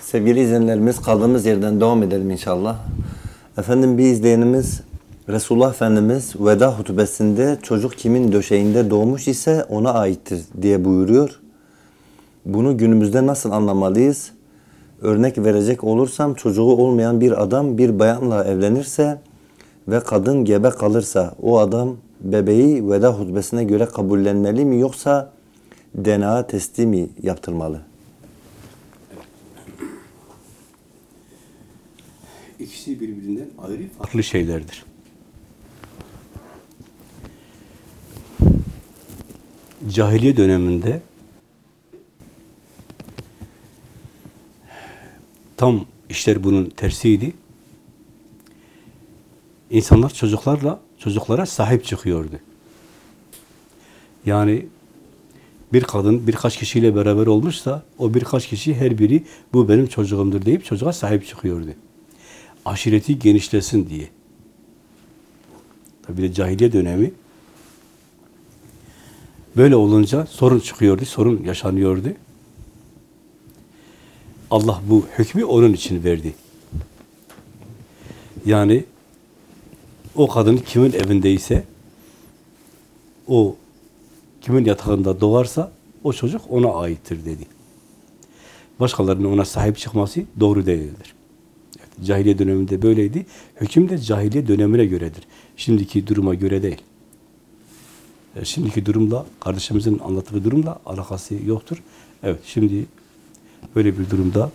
Sevgili izleyenlerimiz kaldığımız yerden devam edelim inşallah. Efendim bir izleyenimiz Resulullah Efendimiz veda hutbesinde çocuk kimin döşeğinde doğmuş ise ona aittir diye buyuruyor. Bunu günümüzde nasıl anlamalıyız? Örnek verecek olursam çocuğu olmayan bir adam bir bayanla evlenirse ve kadın gebe kalırsa o adam bebeği veda hutbesine göre kabullenmeli mi yoksa DNA testi mi yaptırmalı? İkisi birbirinden ayrı farklı şeylerdir. Cahiliye döneminde tam işler bunun tersiydi. İnsanlar çocuklarla çocuklara sahip çıkıyordu. Yani bir kadın birkaç kişiyle beraber olmuşsa o birkaç kişi her biri bu benim çocuğumdur deyip çocuğa sahip çıkıyordu. Aşireti genişlesin diye. Tabi de cahiliye dönemi böyle olunca sorun çıkıyordu, sorun yaşanıyordu. Allah bu hükmü onun için verdi. Yani o kadın kimin evindeyse o kimin yatağında doğarsa o çocuk ona aittir dedi. Başkalarının ona sahip çıkması doğru değildir. Cahiliye döneminde böyleydi. Hüküm de cahiliye dönemine göredir. Şimdiki duruma göre değil. E, Şimdiki durumla, kardeşimizin anlattığı durumla alakası yoktur. Evet, şimdi böyle bir durumda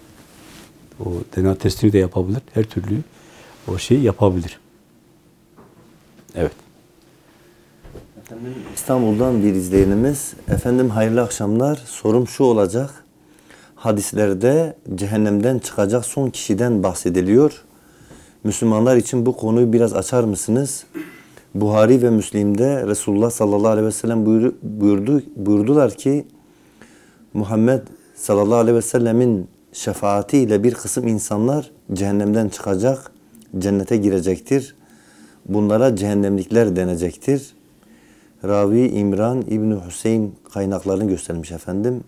o DNA testini de yapabilir. Her türlü o şeyi yapabilir. Evet. Efendim İstanbul'dan bir izleyenimiz. Efendim hayırlı akşamlar. Sorum şu olacak. Hadislerde cehennemden çıkacak son kişiden bahsediliyor. Müslümanlar için bu konuyu biraz açar mısınız? Buhari ve Müslim'de Resulullah sallallahu aleyhi ve sellem buyurdu, buyurdu, buyurdular ki Muhammed sallallahu aleyhi ve sellemin şefaatiyle bir kısım insanlar cehennemden çıkacak, cennete girecektir. Bunlara cehennemlikler denecektir. Ravi İmran İbni Hüseyin kaynaklarını göstermiş efendim.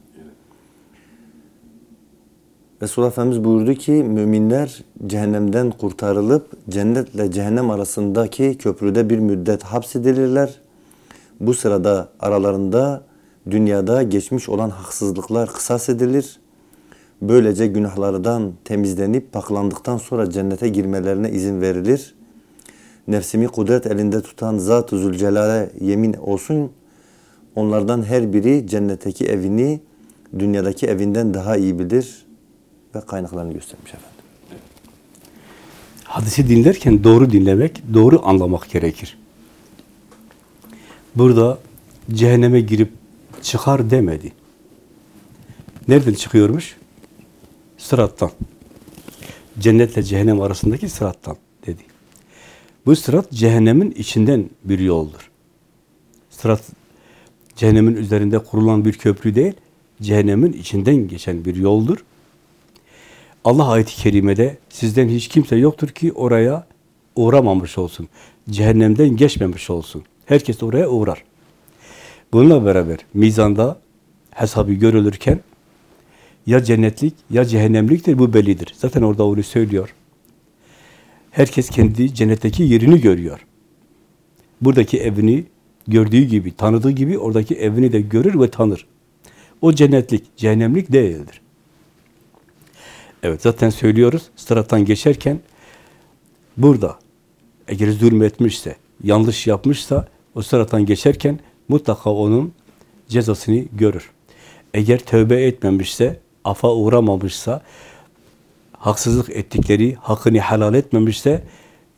Resulullah Efendimiz buyurdu ki müminler cehennemden kurtarılıp cennetle cehennem arasındaki köprüde bir müddet hapsedilirler. Bu sırada aralarında dünyada geçmiş olan haksızlıklar kısas edilir. Böylece günahlardan temizlenip paklandıktan sonra cennete girmelerine izin verilir. Nefsimi kudret elinde tutan Zat-ı Zülcelal'e yemin olsun. Onlardan her biri cennetteki evini dünyadaki evinden daha iyi bilir ve kaynaklarını göstermiş efendim. Hadisi dinlerken doğru dinlemek, doğru anlamak gerekir. Burada cehenneme girip çıkar demedi. Nereden çıkıyormuş? Sırattan. Cennetle cehennem arasındaki sırattan dedi. Bu sırat cehennemin içinden bir yoldur. Sırat cehennemin üzerinde kurulan bir köprü değil, cehennemin içinden geçen bir yoldur. Allah ayet-i kerimede sizden hiç kimse yoktur ki oraya uğramamış olsun. Cehennemden geçmemiş olsun. Herkes oraya uğrar. Bununla beraber mizanda hesabı görülürken ya cennetlik ya cehennemliktir bu bellidir. Zaten orada onu söylüyor. Herkes kendi cennetteki yerini görüyor. Buradaki evini gördüğü gibi, tanıdığı gibi oradaki evini de görür ve tanır. O cennetlik, cehennemlik değildir. Evet zaten söylüyoruz. Sırattan geçerken burada eğer zulmetmişse, yanlış yapmışsa o sırattan geçerken mutlaka onun cezasını görür. Eğer tövbe etmemişse, afa uğramamışsa, haksızlık ettikleri hakkını helal etmemişse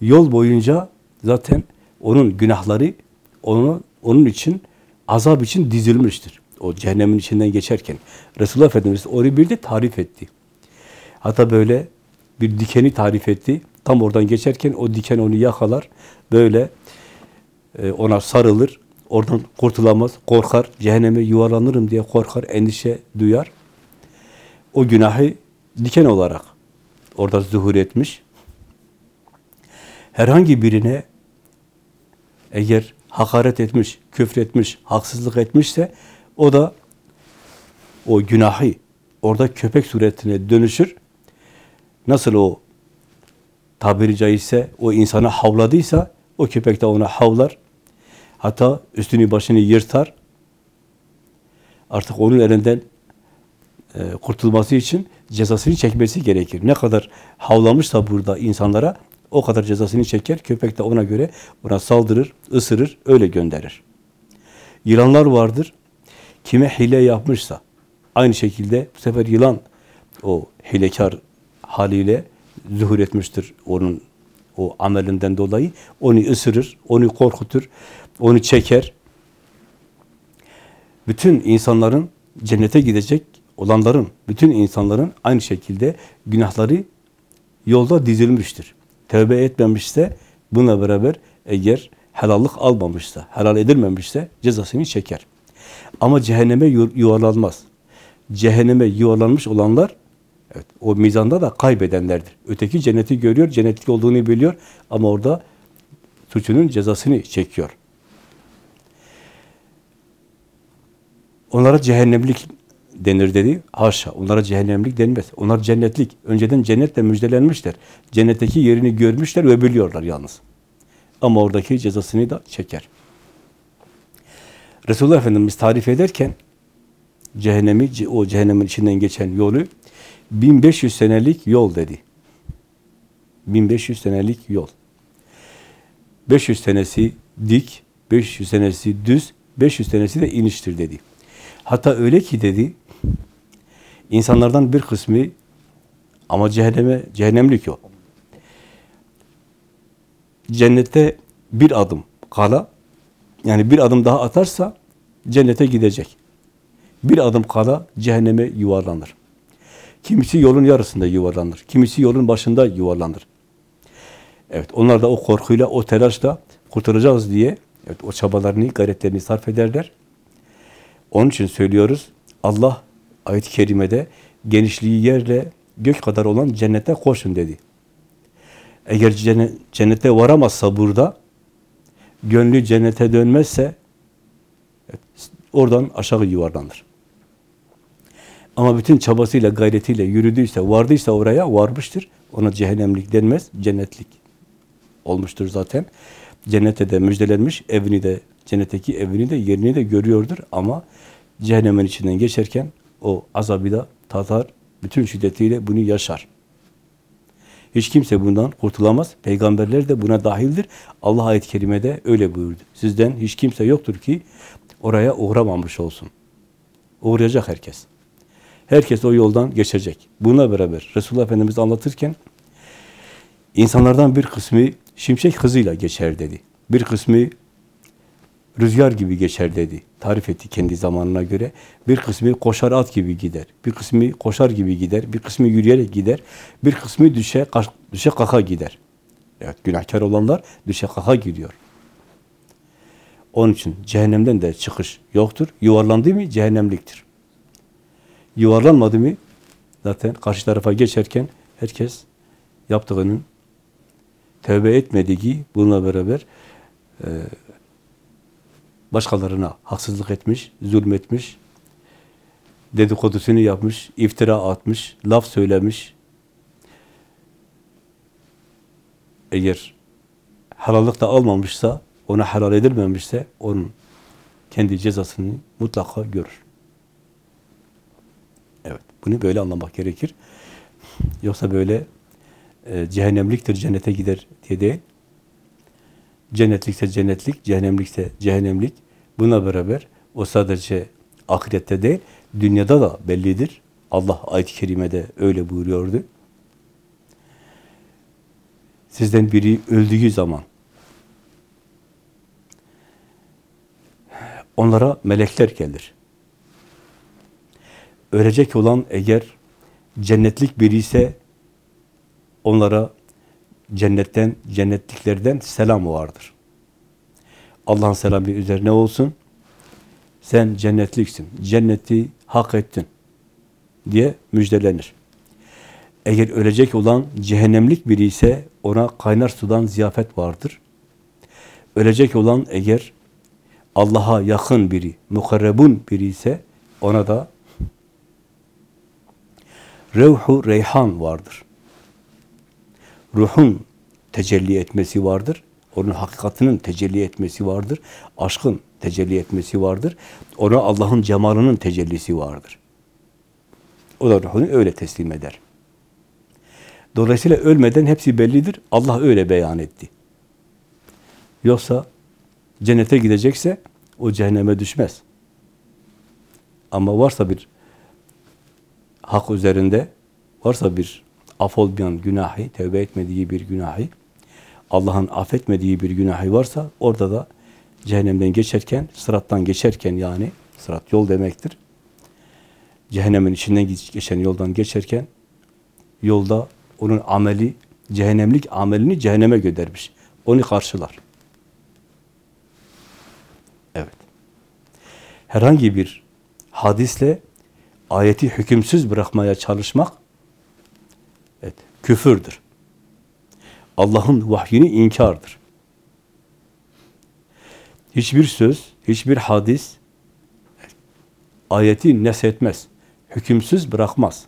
yol boyunca zaten onun günahları onun onun için azap için dizilmiştir. O cehennemin içinden geçerken Resulullah Efendimiz onu bir de tarif etti. Hatta böyle bir dikeni tarif etti. Tam oradan geçerken o diken onu yakalar. Böyle e, ona sarılır. Oradan kurtulamaz. Korkar. Cehenneme yuvarlanırım diye korkar. Endişe duyar. O günahı diken olarak orada zuhur etmiş. Herhangi birine eğer hakaret etmiş, küfretmiş, haksızlık etmişse o da o günahı orada köpek suretine dönüşür. Nasıl o tabiri caizse o insana havladıysa o köpek de ona havlar. Hatta üstünü başını yırtar. Artık onun elinden e, kurtulması için cezasını çekmesi gerekir. Ne kadar havlamışsa burada insanlara o kadar cezasını çeker. Köpek de ona göre ona saldırır, ısırır, öyle gönderir. Yılanlar vardır. Kime hile yapmışsa aynı şekilde bu sefer yılan o hilekar haliyle zuhur etmiştir onun o amelinden dolayı. Onu ısırır, onu korkutur, onu çeker. Bütün insanların cennete gidecek olanların, bütün insanların aynı şekilde günahları yolda dizilmiştir. Tövbe etmemişse buna beraber eğer helallik almamışsa, helal edilmemişse cezasını çeker. Ama cehenneme yu- yuvarlanmaz. Cehenneme yuvarlanmış olanlar evet, o mizanda da kaybedenlerdir. Öteki cenneti görüyor, cennetlik olduğunu biliyor ama orada suçunun cezasını çekiyor. Onlara cehennemlik denir dedi. Haşa. Onlara cehennemlik denmez. Onlar cennetlik. Önceden cennetle müjdelenmişler. Cennetteki yerini görmüşler ve biliyorlar yalnız. Ama oradaki cezasını da çeker. Resulullah Efendimiz tarif ederken cehennemi, o cehennemin içinden geçen yolu 1500 senelik yol dedi. 1500 senelik yol. 500 senesi dik, 500 senesi düz, 500 senesi de iniştir dedi. Hatta öyle ki dedi, insanlardan bir kısmı ama cehenneme, cehennemlik yok. Cennette bir adım kala, yani bir adım daha atarsa cennete gidecek. Bir adım kala cehenneme yuvarlanır. Kimisi yolun yarısında yuvarlanır. Kimisi yolun başında yuvarlanır. Evet, onlar da o korkuyla, o telaşla kurtulacağız diye evet, o çabalarını, gayretlerini sarf ederler. Onun için söylüyoruz, Allah ayet-i kerimede genişliği yerle gök kadar olan cennete koşun dedi. Eğer cennet, cennete varamazsa burada, gönlü cennete dönmezse, evet, oradan aşağı yuvarlanır. Ama bütün çabasıyla, gayretiyle yürüdüyse, vardıysa oraya varmıştır. Ona cehennemlik denmez, cennetlik olmuştur zaten. Cennete de müjdelenmiş, evini de, cennetteki evini de, yerini de görüyordur ama cehennemin içinden geçerken o azabı da tatar, bütün şiddetiyle bunu yaşar. Hiç kimse bundan kurtulamaz. Peygamberler de buna dahildir. Allah ayet-i kerimede öyle buyurdu. Sizden hiç kimse yoktur ki oraya uğramamış olsun. Uğrayacak herkes. Herkes o yoldan geçecek. Buna beraber Resulullah Efendimiz anlatırken insanlardan bir kısmı şimşek hızıyla geçer dedi. Bir kısmı rüzgar gibi geçer dedi. Tarif etti kendi zamanına göre. Bir kısmı koşar at gibi gider. Bir kısmı koşar gibi gider. Bir kısmı yürüyerek gider. Bir kısmı düşe, düşe kaka gider. Evet, günahkar olanlar düşe kaka gidiyor. Onun için cehennemden de çıkış yoktur. Yuvarlandı mı cehennemliktir. Yuvarlanmadı mı zaten karşı tarafa geçerken herkes yaptığının tövbe etmediği bununla beraber e, başkalarına haksızlık etmiş, zulmetmiş, dedikodusunu yapmış, iftira atmış, laf söylemiş. Eğer helallik de almamışsa, ona helal edilmemişse onun kendi cezasını mutlaka görür. Bunu böyle anlamak gerekir. Yoksa böyle e, cehennemliktir, cennete gider diye değil. Cennetlikse cennetlik, cehennemlikse cehennemlik. Buna beraber o sadece ahirette değil, dünyada da bellidir. Allah ayet-i kerimede öyle buyuruyordu. Sizden biri öldüğü zaman onlara melekler gelir. Ölecek olan eğer cennetlik biri ise onlara cennetten, cennetliklerden selam vardır. Allah'ın selamı üzerine olsun. Sen cennetliksin. Cenneti hak ettin diye müjdelenir. Eğer ölecek olan cehennemlik biri ise ona kaynar sudan ziyafet vardır. Ölecek olan eğer Allah'a yakın biri, mukarrebun biri ise ona da revhu reyhan vardır. ruhun tecelli etmesi vardır. Onun hakikatinin tecelli etmesi vardır. Aşkın tecelli etmesi vardır. Ona Allah'ın cemalının tecellisi vardır. O da ruhunu öyle teslim eder. Dolayısıyla ölmeden hepsi bellidir. Allah öyle beyan etti. Yoksa cennete gidecekse o cehenneme düşmez. Ama varsa bir hak üzerinde, varsa bir af olmayan günahı, tevbe etmediği bir günahı, Allah'ın affetmediği bir günahı varsa orada da cehennemden geçerken, sırattan geçerken yani, sırat yol demektir. Cehennemin içinden geçen yoldan geçerken yolda onun ameli, cehennemlik amelini cehenneme göndermiş. Onu karşılar. Evet. Herhangi bir hadisle ayeti hükümsüz bırakmaya çalışmak evet, küfürdür. Allah'ın vahyini inkardır. Hiçbir söz, hiçbir hadis ayeti neshetmez. Hükümsüz bırakmaz.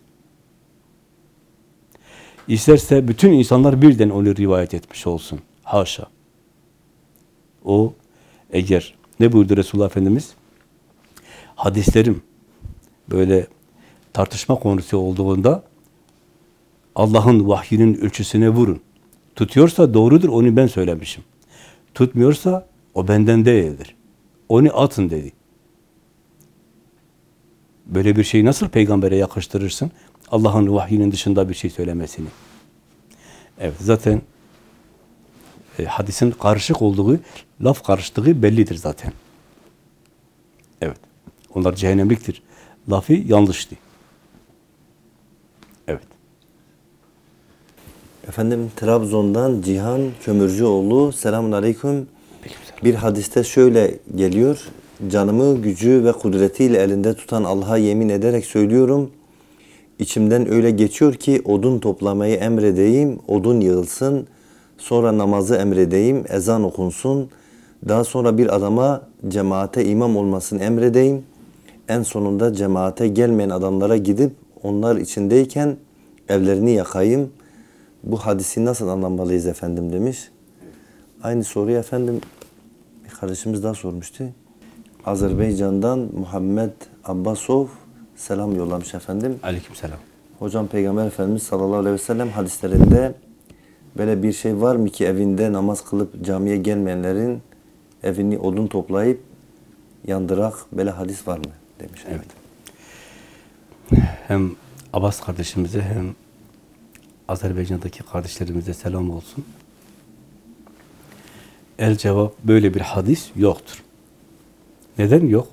İsterse bütün insanlar birden onu rivayet etmiş olsun. Haşa. O eğer ne buyurdu Resulullah Efendimiz? Hadislerim böyle tartışma konusu olduğunda Allah'ın vahyinin ölçüsüne vurun. Tutuyorsa doğrudur, onu ben söylemişim. Tutmuyorsa o benden değildir. Onu atın dedi. Böyle bir şeyi nasıl peygambere yakıştırırsın? Allah'ın vahyinin dışında bir şey söylemesini. Evet, zaten e, hadisin karışık olduğu, laf karıştığı bellidir zaten. Evet, onlar cehennemliktir. Lafı yanlıştı. Evet. Efendim Trabzon'dan Cihan Kömürcüoğlu selamun aleyküm. Bir hadiste şöyle geliyor. Canımı, gücü ve kudretiyle elinde tutan Allah'a yemin ederek söylüyorum. İçimden öyle geçiyor ki odun toplamayı emredeyim, odun yığılsın. Sonra namazı emredeyim, ezan okunsun. Daha sonra bir adama cemaate imam olmasını emredeyim. En sonunda cemaate gelmeyen adamlara gidip onlar içindeyken evlerini yakayım. Bu hadisi nasıl anlamalıyız efendim demiş. Aynı soruyu efendim bir kardeşimiz daha sormuştu. Azerbaycan'dan Muhammed Abbasov selam yollamış efendim. Aleykümselam. Hocam Peygamber Efendimiz sallallahu aleyhi ve sellem hadislerinde böyle bir şey var mı ki evinde namaz kılıp camiye gelmeyenlerin evini odun toplayıp yandırak böyle hadis var mı demiş. Evet. Hem Abbas kardeşimize hem Azerbaycan'daki kardeşlerimize selam olsun. El cevap böyle bir hadis yoktur. Neden yok?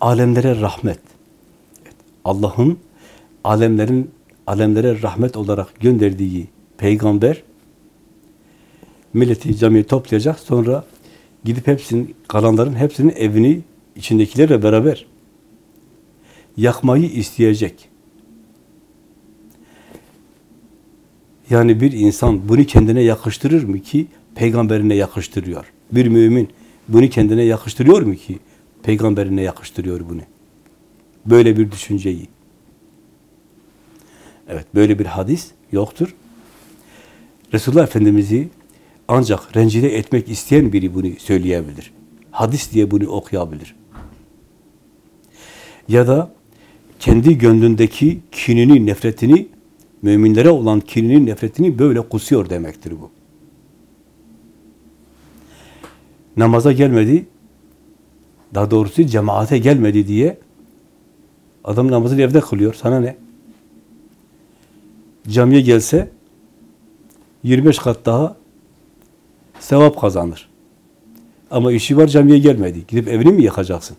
Alemlere rahmet. Allah'ın alemlerin alemlere rahmet olarak gönderdiği peygamber milleti camiye toplayacak sonra gidip hepsinin kalanların hepsinin evini içindekilerle beraber yakmayı isteyecek. Yani bir insan bunu kendine yakıştırır mı ki peygamberine yakıştırıyor? Bir mümin bunu kendine yakıştırıyor mu ki peygamberine yakıştırıyor bunu? Böyle bir düşünceyi. Evet, böyle bir hadis yoktur. Resulullah Efendimiz'i ancak rencide etmek isteyen biri bunu söyleyebilir. Hadis diye bunu okuyabilir. Ya da kendi gönlündeki kinini, nefretini, müminlere olan kinini, nefretini böyle kusuyor demektir bu. Namaza gelmedi, daha doğrusu cemaate gelmedi diye adam namazını evde kılıyor. Sana ne? Camiye gelse 25 kat daha sevap kazanır. Ama işi var camiye gelmedi. Gidip evini mi yakacaksın?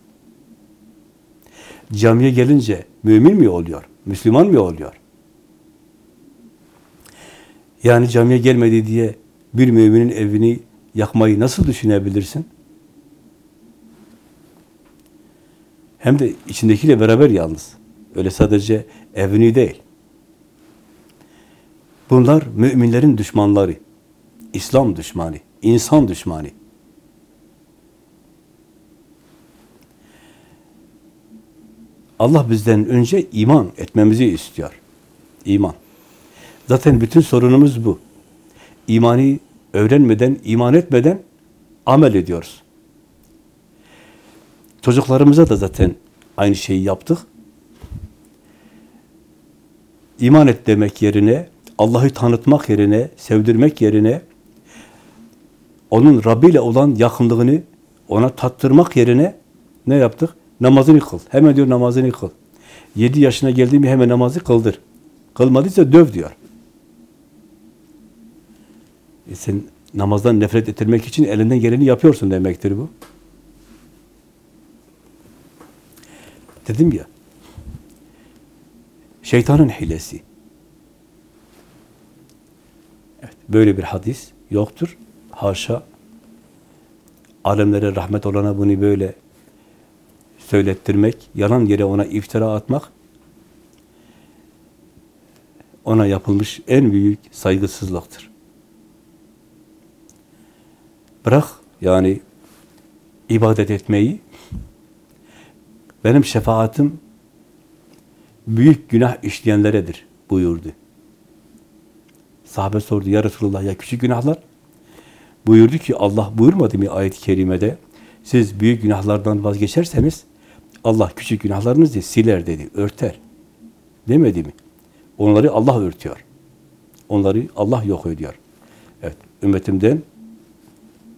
Camiye gelince mümin mi oluyor? Müslüman mı oluyor? Yani camiye gelmedi diye bir müminin evini yakmayı nasıl düşünebilirsin? Hem de içindekiyle beraber yalnız. Öyle sadece evini değil. Bunlar müminlerin düşmanları. İslam düşmanı, insan düşmanı. Allah bizden önce iman etmemizi istiyor. İman. Zaten bütün sorunumuz bu. İmani öğrenmeden, iman etmeden amel ediyoruz. Çocuklarımıza da zaten aynı şeyi yaptık. İman et demek yerine, Allah'ı tanıtmak yerine, sevdirmek yerine, onun Rabbi ile olan yakınlığını ona tattırmak yerine ne yaptık? Namazını kıl. Hemen diyor namazını kıl. Yedi yaşına geldi mi hemen namazı kıldır. Kılmadıysa döv diyor. E sen namazdan nefret ettirmek için elinden geleni yapıyorsun demektir bu. Dedim ya, şeytanın hilesi. Evet, böyle bir hadis yoktur. Haşa, alemlere rahmet olana bunu böyle söylettirmek, yalan yere ona iftira atmak, ona yapılmış en büyük saygısızlıktır. Bırak yani ibadet etmeyi, benim şefaatim büyük günah işleyenleredir buyurdu. Sahabe sordu ya Resulullah ya küçük günahlar? Buyurdu ki Allah buyurmadı mı ayet-i kerimede? Siz büyük günahlardan vazgeçerseniz Allah küçük günahlarınızı siler dedi, örter. Demedi mi? Onları Allah örtüyor. Onları Allah yok ediyor. Evet, ümmetimden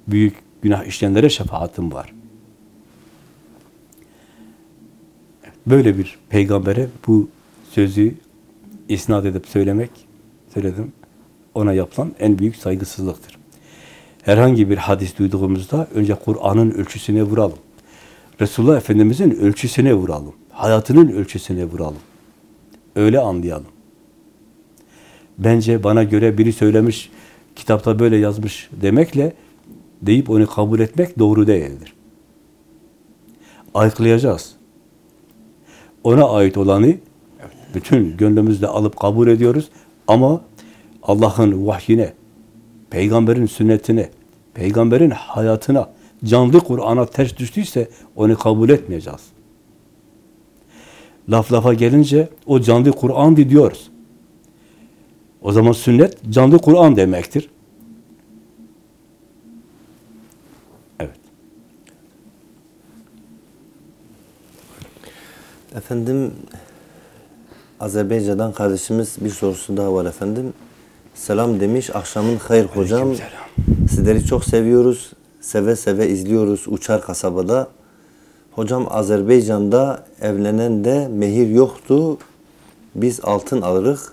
büyük günah işleyenlere şefaatim var. Böyle bir peygambere bu sözü isnat edip söylemek, söyledim, ona yapılan en büyük saygısızlıktır. Herhangi bir hadis duyduğumuzda önce Kur'an'ın ölçüsüne vuralım. Resulullah Efendimiz'in ölçüsüne vuralım. Hayatının ölçüsüne vuralım. Öyle anlayalım. Bence bana göre biri söylemiş, kitapta böyle yazmış demekle deyip onu kabul etmek doğru değildir. Ayıklayacağız. Ona ait olanı bütün gönlümüzle alıp kabul ediyoruz ama Allah'ın vahyine, peygamberin sünnetine, peygamberin hayatına, canlı Kur'an'a ters düştüyse onu kabul etmeyeceğiz. Laf lafa gelince o canlı Kur'an'dı diyoruz. O zaman sünnet canlı Kur'an demektir. Evet. Efendim Azerbaycan'dan kardeşimiz bir sorusu daha var efendim. Selam demiş. Akşamın hayır hocam. Sizleri çok seviyoruz. Seve seve izliyoruz Uçar kasabada. Hocam Azerbaycan'da evlenen de mehir yoktu. Biz altın alırız.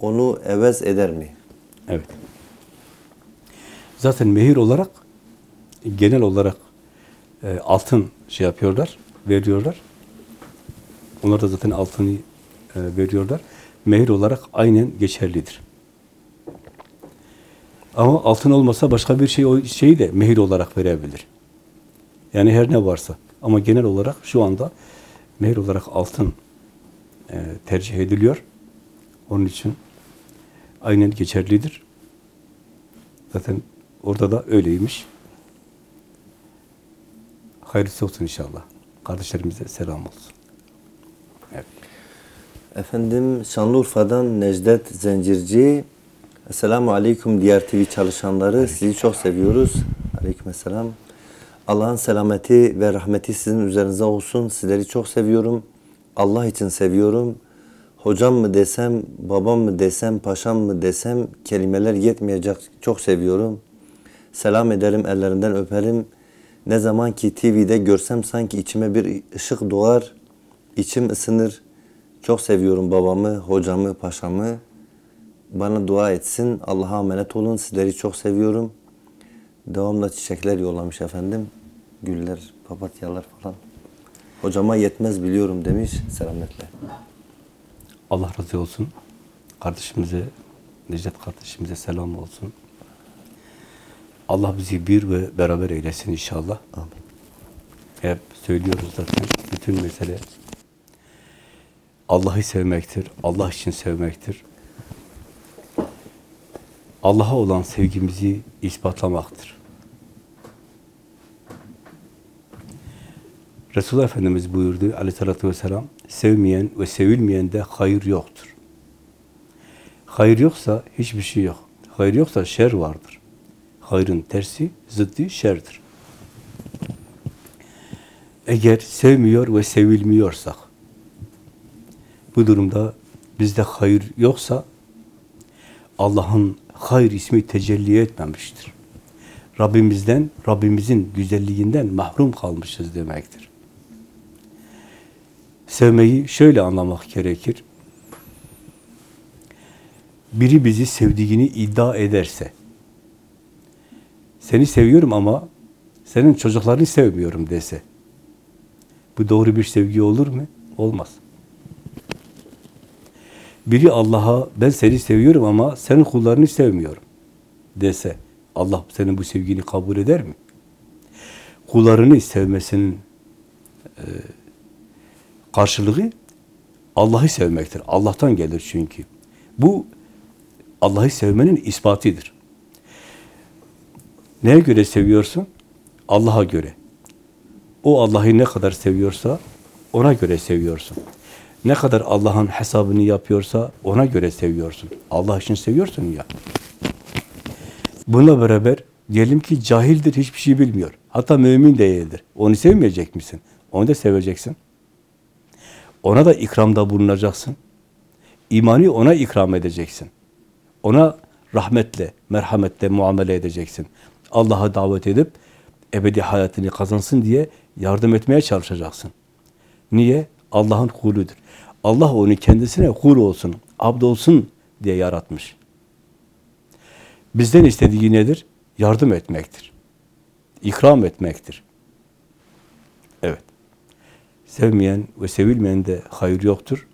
Onu evez eder mi? Evet. Zaten mehir olarak genel olarak e, altın şey yapıyorlar, veriyorlar. Onlar da zaten altını e, veriyorlar. Mehir olarak aynen geçerlidir. Ama altın olmasa başka bir şey o şeyi de mehir olarak verebilir. Yani her ne varsa. Ama genel olarak şu anda mehir olarak altın e, tercih ediliyor. Onun için aynen geçerlidir. Zaten orada da öyleymiş. Hayırlısı olsun inşallah. Kardeşlerimize selam olsun. Evet. Efendim Şanlıurfa'dan Necdet Zencirci. Esselamu Aleyküm diğer TV çalışanları. Sizi çok seviyoruz. Aleykümselam. Allah'ın selameti ve rahmeti sizin üzerinize olsun. Sizleri çok seviyorum. Allah için seviyorum. Hocam mı desem, babam mı desem, paşam mı desem kelimeler yetmeyecek. Çok seviyorum. Selam ederim, ellerinden öperim. Ne zaman ki TV'de görsem sanki içime bir ışık doğar. içim ısınır. Çok seviyorum babamı, hocamı, paşamı. Bana dua etsin. Allah'a emanet olun. Sizleri çok seviyorum. Devamlı çiçekler yollamış efendim. Güller, papatyalar falan. Hocama yetmez biliyorum demiş. Selametle. Allah razı olsun. Kardeşimize, Necdet kardeşimize selam olsun. Allah bizi bir ve beraber eylesin inşallah. Amin. Hep söylüyoruz zaten. Bütün mesele Allah'ı sevmektir. Allah için sevmektir. Allah'a olan sevgimizi ispatlamaktır. Resulullah Efendimiz buyurdu aleyhissalatü vesselam, sevmeyen ve sevilmeyen de hayır yoktur. Hayır yoksa hiçbir şey yok. Hayır yoksa şer vardır. Hayrın tersi, zıddı şerdir. Eğer sevmiyor ve sevilmiyorsak, bu durumda bizde hayır yoksa, Allah'ın hayır ismi tecelli etmemiştir. Rabbimizden, Rabbimizin güzelliğinden mahrum kalmışız demektir. Sevmeyi şöyle anlamak gerekir. Biri bizi sevdiğini iddia ederse, seni seviyorum ama senin çocuklarını sevmiyorum dese, bu doğru bir sevgi olur mu? Olmaz. Biri Allah'a ben seni seviyorum ama senin kullarını sevmiyorum dese, Allah senin bu sevgini kabul eder mi? Kullarını sevmesinin e, karşılığı Allah'ı sevmektir. Allah'tan gelir çünkü. Bu Allah'ı sevmenin ispatıdır. Neye göre seviyorsun? Allah'a göre. O Allah'ı ne kadar seviyorsa ona göre seviyorsun. Ne kadar Allah'ın hesabını yapıyorsa ona göre seviyorsun. Allah için seviyorsun ya. Bununla beraber diyelim ki cahildir, hiçbir şey bilmiyor. Hatta mümin değildir. Onu sevmeyecek misin? Onu da seveceksin. Ona da ikramda bulunacaksın. İmanı ona ikram edeceksin. Ona rahmetle, merhametle muamele edeceksin. Allah'a davet edip ebedi hayatını kazansın diye yardım etmeye çalışacaksın. Niye? Allah'ın kuludur. Allah onu kendisine kul olsun, abd olsun diye yaratmış. Bizden istediği nedir? Yardım etmektir. İkram etmektir. Evet. Sevmeyen ve sevilmeyen de hayır yoktur.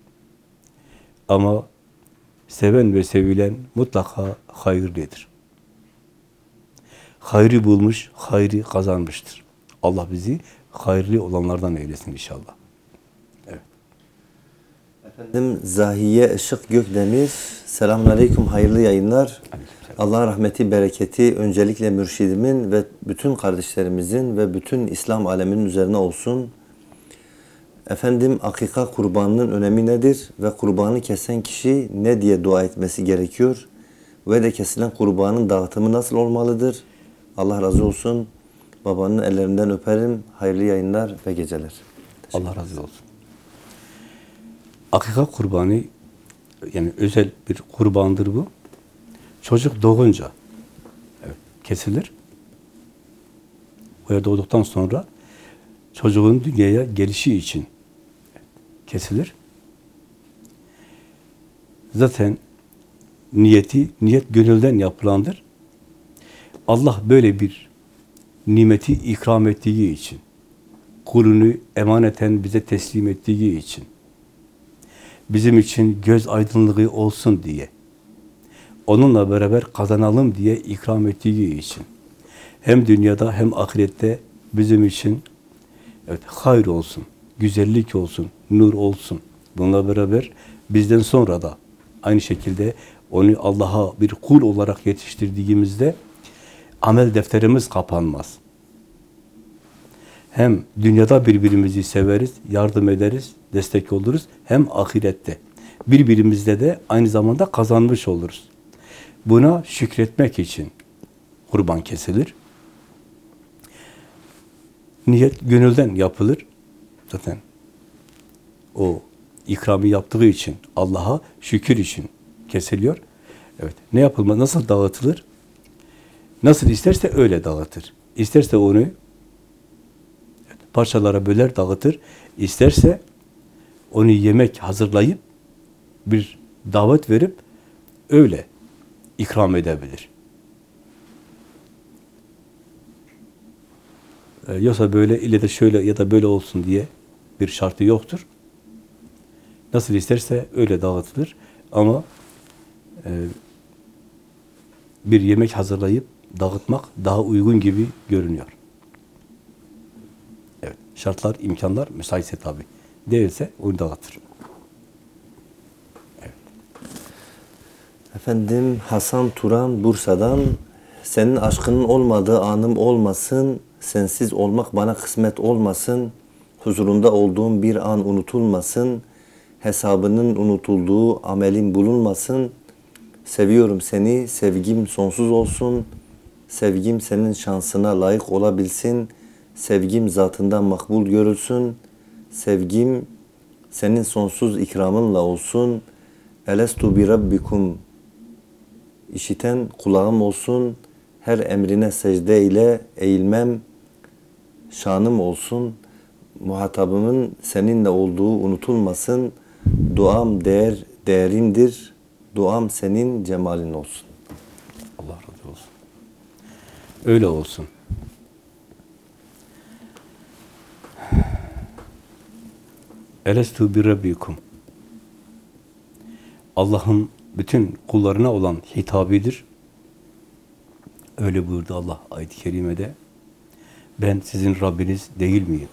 Ama seven ve sevilen mutlaka hayırlıdır. Hayrı bulmuş, hayrı kazanmıştır. Allah bizi hayırlı olanlardan eylesin inşallah. Efendim Zahiye Işık Gökdemir. Selamünaleyküm, hayırlı yayınlar. Allah rahmeti, bereketi öncelikle mürşidimin ve bütün kardeşlerimizin ve bütün İslam aleminin üzerine olsun. Efendim akika kurbanının önemi nedir ve kurbanı kesen kişi ne diye dua etmesi gerekiyor? Ve de kesilen kurbanın dağıtımı nasıl olmalıdır? Allah razı olsun. Babanın ellerinden öperim. Hayırlı yayınlar ve geceler. Allah razı olsun. Akika kurbanı yani özel bir kurbandır bu. Çocuk doğunca evet, kesilir. Veya doğduktan sonra çocuğun dünyaya gelişi için kesilir. Zaten niyeti, niyet gönülden yapılandır. Allah böyle bir nimeti ikram ettiği için, kulunu emaneten bize teslim ettiği için, bizim için göz aydınlığı olsun diye, onunla beraber kazanalım diye ikram ettiği için, hem dünyada hem ahirette bizim için evet, hayır olsun, güzellik olsun, nur olsun. Bununla beraber bizden sonra da aynı şekilde onu Allah'a bir kul olarak yetiştirdiğimizde amel defterimiz kapanmaz. Hem dünyada birbirimizi severiz, yardım ederiz, destek oluruz. Hem ahirette. Birbirimizde de aynı zamanda kazanmış oluruz. Buna şükretmek için kurban kesilir. Niyet gönülden yapılır. Zaten o ikramı yaptığı için Allah'a şükür için kesiliyor. Evet. Ne yapılma? Nasıl dağıtılır? Nasıl isterse öyle dağıtır. İsterse onu parçalara böler, dağıtır. İsterse onu yemek hazırlayıp bir davet verip öyle ikram edebilir. Ee, yoksa böyle ile de şöyle ya da böyle olsun diye bir şartı yoktur. Nasıl isterse öyle dağıtılır. Ama e, bir yemek hazırlayıp dağıtmak daha uygun gibi görünüyor. Evet, şartlar, imkanlar müsaitse tabi. Değilse onu dağıtır. Efendim Hasan Turan Bursa'dan senin aşkının olmadığı anım olmasın, sensiz olmak bana kısmet olmasın. Huzurunda olduğum bir an unutulmasın. Hesabının unutulduğu amelin bulunmasın. Seviyorum seni, sevgim sonsuz olsun. Sevgim senin şansına layık olabilsin. Sevgim zatından makbul görülsün. Sevgim senin sonsuz ikramınla olsun. Elestu bi rabbikum işiten kulağım olsun. Her emrine secde ile eğilmem şanım olsun. Muhatabımın seninle olduğu unutulmasın. Duam değer değerimdir. Duam senin cemalin olsun. Allah razı olsun. Öyle olsun. Elestu bi rabbikum. Allah'ın bütün kullarına olan hitabidir. Öyle buyurdu Allah ayet-i kerimede. Ben sizin Rabbiniz değil miyim?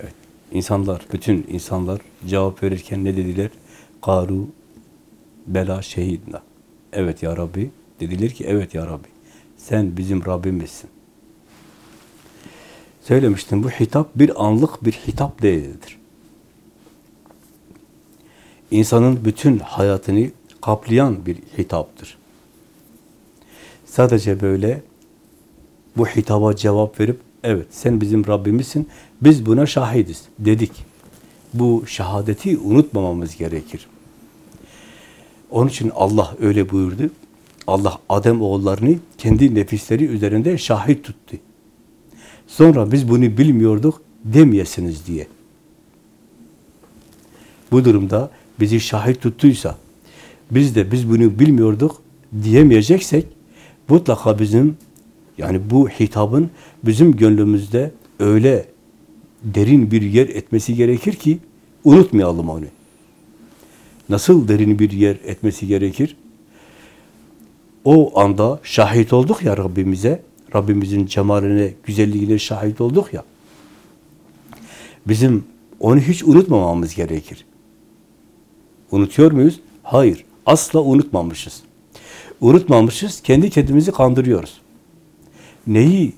Evet. İnsanlar, bütün insanlar cevap verirken ne dediler? Karu bela şehidna. Evet ya Rabbi. Dediler ki evet ya Rabbi. Sen bizim Rabbimizsin. Söylemiştim bu hitap bir anlık bir hitap değildir. İnsanın bütün hayatını kaplayan bir hitaptır. Sadece böyle bu hitaba cevap verip evet sen bizim Rabbimizsin, biz buna şahidiz dedik. Bu şehadeti unutmamamız gerekir. Onun için Allah öyle buyurdu. Allah Adem oğullarını kendi nefisleri üzerinde şahit tuttu. Sonra biz bunu bilmiyorduk demeyesiniz diye. Bu durumda bizi şahit tuttuysa, biz de biz bunu bilmiyorduk diyemeyeceksek, mutlaka bizim, yani bu hitabın bizim gönlümüzde öyle derin bir yer etmesi gerekir ki, unutmayalım onu. Nasıl derin bir yer etmesi gerekir? O anda şahit olduk ya Rabbimize, Rabbimizin cemaline, güzelliğine şahit olduk ya, bizim onu hiç unutmamamız gerekir. Unutuyor muyuz? Hayır. Asla unutmamışız. Unutmamışız, kendi kendimizi kandırıyoruz. Neyi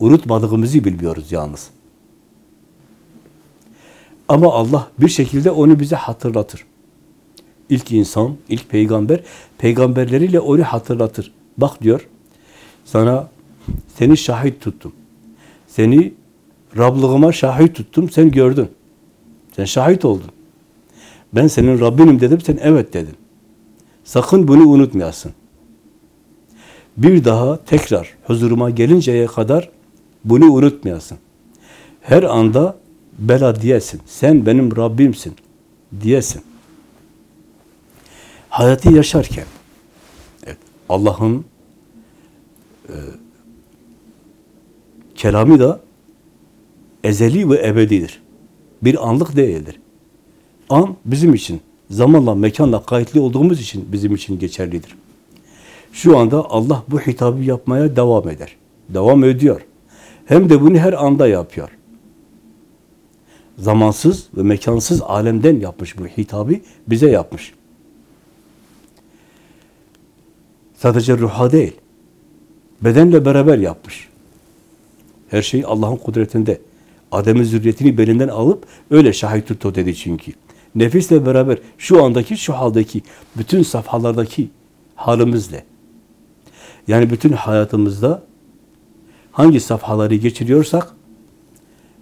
unutmadığımızı bilmiyoruz yalnız. Ama Allah bir şekilde onu bize hatırlatır. İlk insan, ilk peygamber, peygamberleriyle onu hatırlatır. Bak diyor, sana seni şahit tuttum. Seni Rablığıma şahit tuttum, sen gördün. Sen şahit oldun. Ben senin Rabbinim dedim, sen evet dedin. Sakın bunu unutmayasın. Bir daha tekrar huzuruma gelinceye kadar bunu unutmayasın. Her anda bela diyesin. Sen benim Rabbimsin diyesin. Hayatı yaşarken evet, Allah'ın e, kelamı da ezeli ve ebedidir. Bir anlık değildir. An bizim için, zamanla, mekanla kayıtlı olduğumuz için bizim için geçerlidir. Şu anda Allah bu hitabı yapmaya devam eder. Devam ediyor. Hem de bunu her anda yapıyor. Zamansız ve mekansız alemden yapmış bu hitabı, bize yapmış. Sadece ruha değil, bedenle beraber yapmış. Her şey Allah'ın kudretinde. Adem'in zürriyetini belinden alıp öyle şahit tuttu dedi çünkü. Nefisle beraber şu andaki, şu haldeki, bütün safhalardaki halimizle. Yani bütün hayatımızda hangi safhaları geçiriyorsak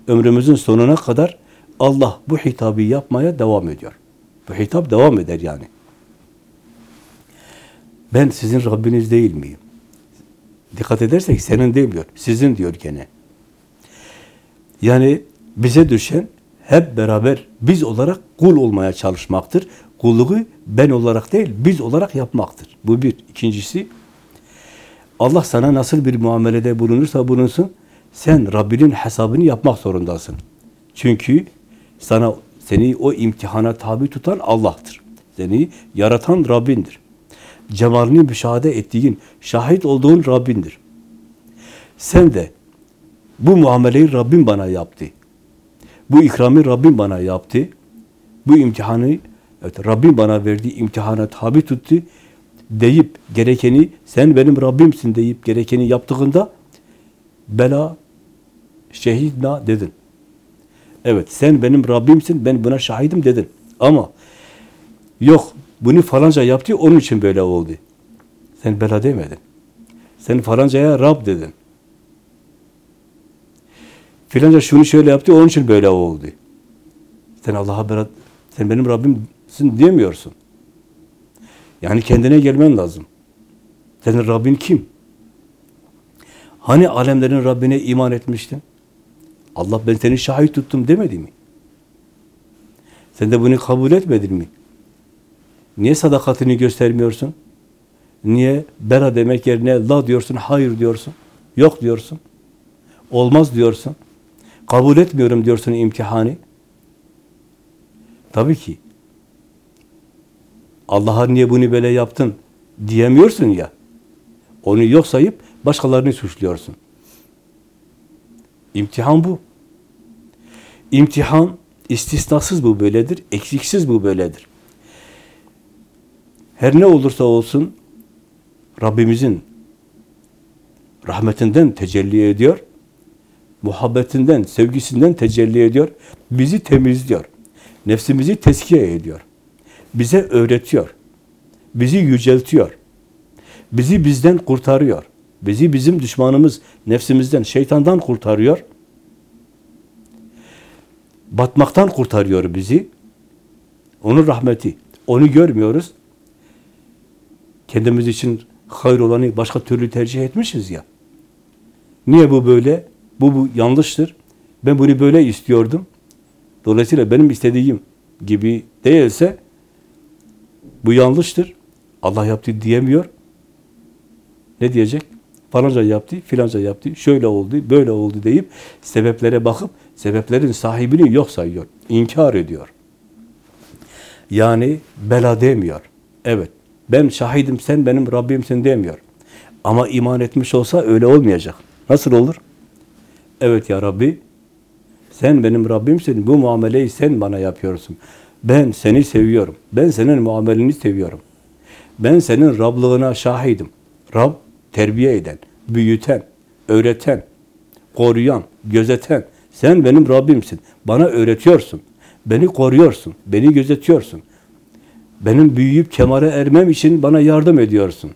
ömrümüzün sonuna kadar Allah bu hitabı yapmaya devam ediyor. Bu hitap devam eder yani. Ben sizin Rabbiniz değil miyim? Dikkat edersek senin değil diyor. Sizin diyor gene. Yani bize düşen hep beraber biz olarak kul olmaya çalışmaktır. Kulluğu ben olarak değil, biz olarak yapmaktır. Bu bir. İkincisi, Allah sana nasıl bir muamelede bulunursa bulunsun, sen Rabbinin hesabını yapmak zorundasın. Çünkü sana seni o imtihana tabi tutan Allah'tır. Seni yaratan Rabbindir. Cemalini müşahede ettiğin, şahit olduğun Rabbindir. Sen de bu muameleyi Rabbim bana yaptı. Bu ikramı Rabbim bana yaptı. Bu imtihanı evet, Rabbim bana verdiği imtihana tabi tuttu deyip gerekeni sen benim Rabbimsin deyip gerekeni yaptığında bela şehidna dedin. Evet sen benim Rabbimsin, ben buna şahidim dedin. Ama yok bunu falanca yaptı onun için böyle oldu. Sen bela demedin. Sen falancaya Rab dedin. Filanca şunu şöyle yaptı onun için böyle oldu. Sen Allah'a bela, sen benim Rabbimsin diyemiyorsun. Yani kendine gelmen lazım. Senin Rabbin kim? Hani alemlerin Rabbine iman etmiştin? Allah ben seni şahit tuttum demedi mi? Sen de bunu kabul etmedin mi? Niye sadakatini göstermiyorsun? Niye bela demek yerine la diyorsun, hayır diyorsun, yok diyorsun, olmaz diyorsun, kabul etmiyorum diyorsun imtihanı? Tabii ki. Allah'a niye bunu böyle yaptın diyemiyorsun ya. Onu yok sayıp başkalarını suçluyorsun. İmtihan bu. İmtihan istisnasız bu böyledir, eksiksiz bu böyledir. Her ne olursa olsun Rabbimizin rahmetinden tecelli ediyor, muhabbetinden, sevgisinden tecelli ediyor, bizi temizliyor, nefsimizi teskiye ediyor, bize öğretiyor, bizi yüceltiyor, bizi bizden kurtarıyor, bizi bizim düşmanımız nefsimizden, şeytandan kurtarıyor, batmaktan kurtarıyor bizi, onun rahmeti, onu görmüyoruz, kendimiz için hayır olanı başka türlü tercih etmişiz ya. Niye bu böyle? Bu, bu yanlıştır. Ben bunu böyle istiyordum. Dolayısıyla benim istediğim gibi değilse bu yanlıştır. Allah yaptı diyemiyor. Ne diyecek? Falanca yaptı, filanca yaptı, şöyle oldu, böyle oldu deyip sebeplere bakıp sebeplerin sahibini yok sayıyor. inkar ediyor. Yani bela demiyor. Evet, ben şahidim, sen benim Rabbimsin demiyor. Ama iman etmiş olsa öyle olmayacak. Nasıl olur? Evet ya Rabbi, sen benim Rabbimsin, bu muameleyi sen bana yapıyorsun. Ben seni seviyorum, ben senin muameleni seviyorum. Ben senin Rablığına şahidim. Rab, terbiye eden, büyüten, öğreten, koruyan, gözeten. Sen benim Rabbimsin. Bana öğretiyorsun. Beni koruyorsun, beni gözetiyorsun. Benim büyüyüp kemale ermem için bana yardım ediyorsun.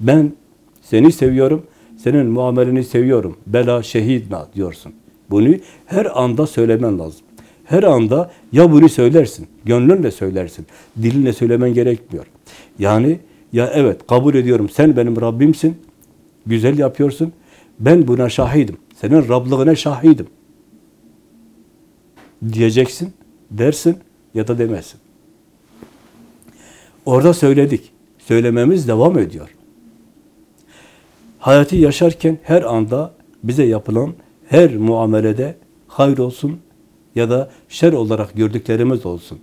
Ben seni seviyorum, senin muameleni seviyorum. Bela şehidna diyorsun. Bunu her anda söylemen lazım. Her anda ya bunu söylersin, gönlünle söylersin, dilinle söylemen gerekmiyor. Yani ya evet kabul ediyorum sen benim Rabbimsin, güzel yapıyorsun, ben buna şahidim, senin Rablığına şahidim diyeceksin, dersin ya da demezsin. Orada söyledik. Söylememiz devam ediyor. Hayatı yaşarken her anda bize yapılan her muamelede hayır olsun ya da şer olarak gördüklerimiz olsun.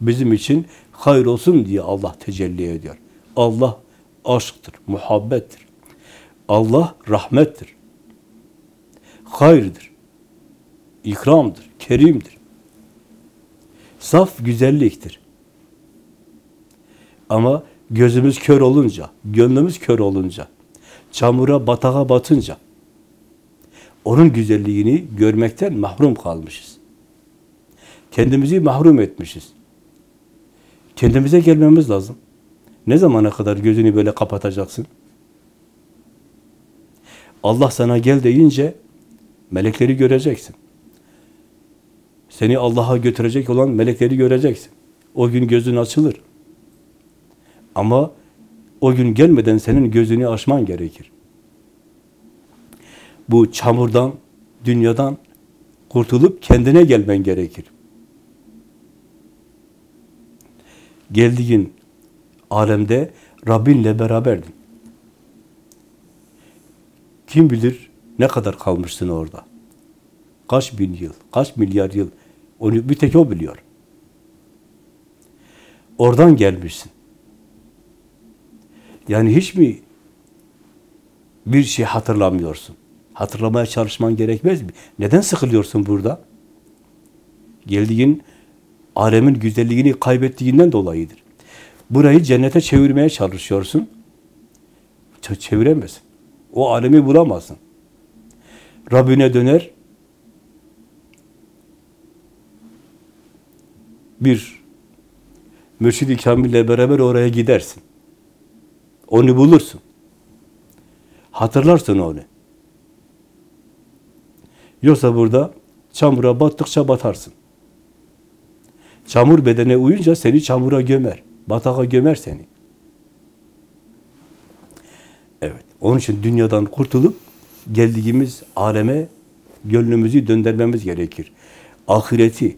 Bizim için hayır olsun diye Allah tecelli ediyor. Allah aşktır, muhabbettir. Allah rahmettir. Hayırdır. ikramdır, kerimdir. Saf güzelliktir. Ama gözümüz kör olunca, gönlümüz kör olunca, çamura, batağa batınca, onun güzelliğini görmekten mahrum kalmışız. Kendimizi mahrum etmişiz. Kendimize gelmemiz lazım. Ne zamana kadar gözünü böyle kapatacaksın? Allah sana gel deyince melekleri göreceksin. Seni Allah'a götürecek olan melekleri göreceksin. O gün gözün açılır. Ama o gün gelmeden senin gözünü açman gerekir. Bu çamurdan, dünyadan kurtulup kendine gelmen gerekir. Geldiğin alemde Rabbinle beraberdin. Kim bilir ne kadar kalmışsın orada? Kaç bin yıl, kaç milyar yıl? Onu bir tek o biliyor. Oradan gelmişsin. Yani hiç mi bir şey hatırlamıyorsun? Hatırlamaya çalışman gerekmez mi? Neden sıkılıyorsun burada? Geldiğin alemin güzelliğini kaybettiğinden dolayıdır. Burayı cennete çevirmeye çalışıyorsun. Ç çeviremezsin. O alemi bulamazsın. Rabbine döner, bir mürşid-i kamille beraber oraya gidersin. Onu bulursun. Hatırlarsın onu. Yoksa burada çamura battıkça batarsın. Çamur bedene uyunca seni çamura gömer. Batağa gömer seni. Evet. Onun için dünyadan kurtulup geldiğimiz aleme gönlümüzü döndürmemiz gerekir. Ahireti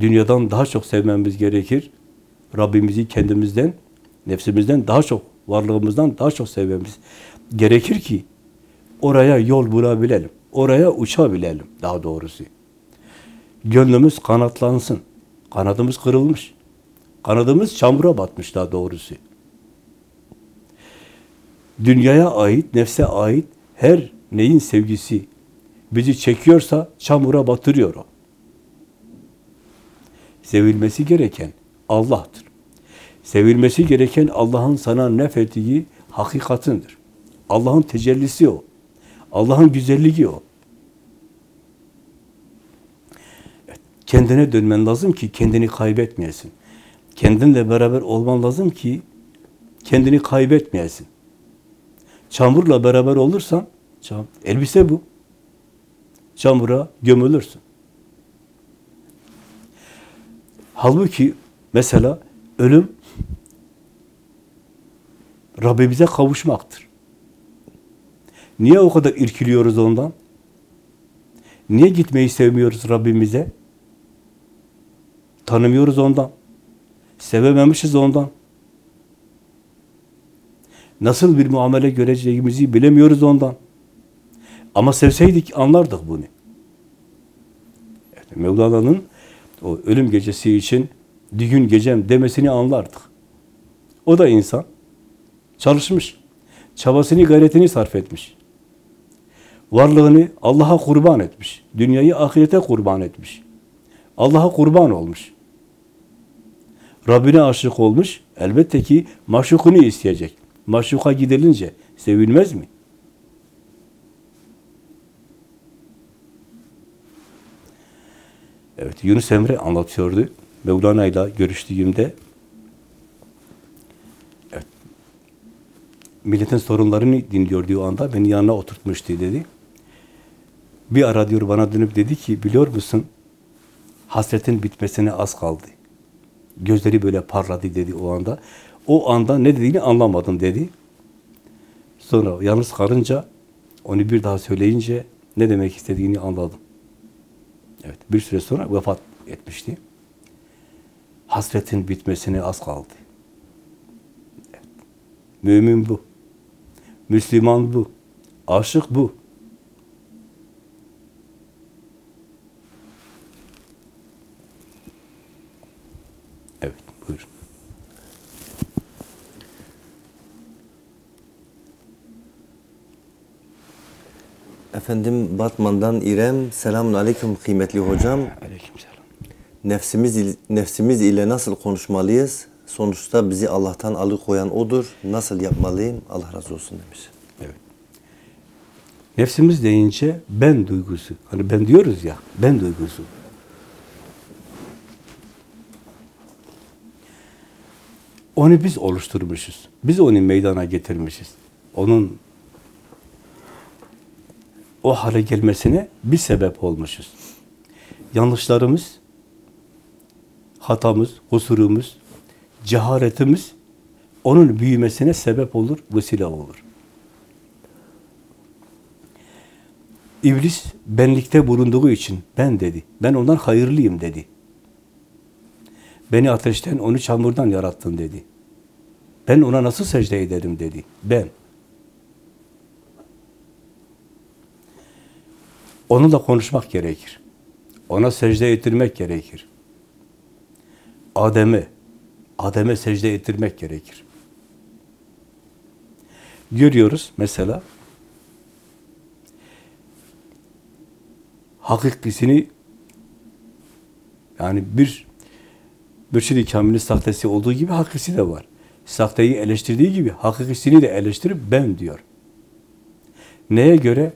dünyadan daha çok sevmemiz gerekir. Rabbimizi kendimizden, nefsimizden daha çok, varlığımızdan daha çok sevmemiz gerekir ki oraya yol bulabilelim. Oraya uçabilelim daha doğrusu. Gönlümüz kanatlansın. Kanadımız kırılmış. Kanadımız çamura batmış daha doğrusu. Dünyaya ait, nefse ait her neyin sevgisi bizi çekiyorsa çamura batırıyor o. Sevilmesi gereken Allah'tır. Sevilmesi gereken Allah'ın sana nefettiği hakikatındır. Allah'ın tecellisi o. Allah'ın güzelliği o. Kendine dönmen lazım ki kendini kaybetmeyesin. Kendinle beraber olman lazım ki kendini kaybetmeyesin. Çamurla beraber olursan, çam, elbise bu. Çamura gömülürsün. Halbuki mesela ölüm Rabbimize kavuşmaktır. Niye o kadar irkiliyoruz ondan? Niye gitmeyi sevmiyoruz Rabbimize? Tanımıyoruz ondan. Sevememişiz ondan. Nasıl bir muamele göreceğimizi bilemiyoruz ondan. Ama sevseydik anlardık bunu. Evet, Mevlana'nın o ölüm gecesi için düğün gecem demesini anlardık. O da insan. Çalışmış. Çabasını, gayretini sarf etmiş. Varlığını Allah'a kurban etmiş. Dünyayı ahirete kurban etmiş. Allah'a kurban olmuş. Rabbine aşık olmuş. Elbette ki maşukunu isteyecek. Maşuka gidilince sevilmez mi? Evet, Yunus Emre anlatıyordu. Mevlana ile görüştüğümde milletin sorunlarını dinliyor diyor anda beni yanına oturtmuştu dedi. Bir ara diyor bana dönüp dedi ki biliyor musun hasretin bitmesine az kaldı. Gözleri böyle parladı dedi o anda. O anda ne dediğini anlamadım dedi. Sonra yalnız kalınca onu bir daha söyleyince ne demek istediğini anladım. Evet, bir süre sonra vefat etmişti. Hasretin bitmesine az kaldı. Evet. Mümin bu. Müslüman bu. Aşık bu. Evet, buyurun. Efendim Batman'dan İrem. Selamun aleyküm kıymetli hocam. Aleykümselam. Nefsimiz, il- nefsimiz ile nasıl konuşmalıyız? Sonuçta bizi Allah'tan alıkoyan O'dur. Nasıl yapmalıyım? Allah razı olsun demiş. Evet. Nefsimiz deyince ben duygusu. Hani ben diyoruz ya, ben duygusu. Onu biz oluşturmuşuz. Biz onu meydana getirmişiz. Onun o hale gelmesine bir sebep olmuşuz. Yanlışlarımız, hatamız, kusurumuz, cehaletimiz onun büyümesine sebep olur, vesile olur. İblis benlikte bulunduğu için ben dedi. Ben ondan hayırlıyım dedi. Beni ateşten, onu çamurdan yarattın dedi. Ben ona nasıl secde ederim dedi. Ben. Onunla konuşmak gerekir. Ona secde ettirmek gerekir. Adem'e, Adem'e secde ettirmek gerekir. Görüyoruz mesela hakikisini yani bir mürşid-i kamilin sahtesi olduğu gibi hakikisi de var. Sahteyi eleştirdiği gibi hakikisini de eleştirip ben diyor. Neye göre?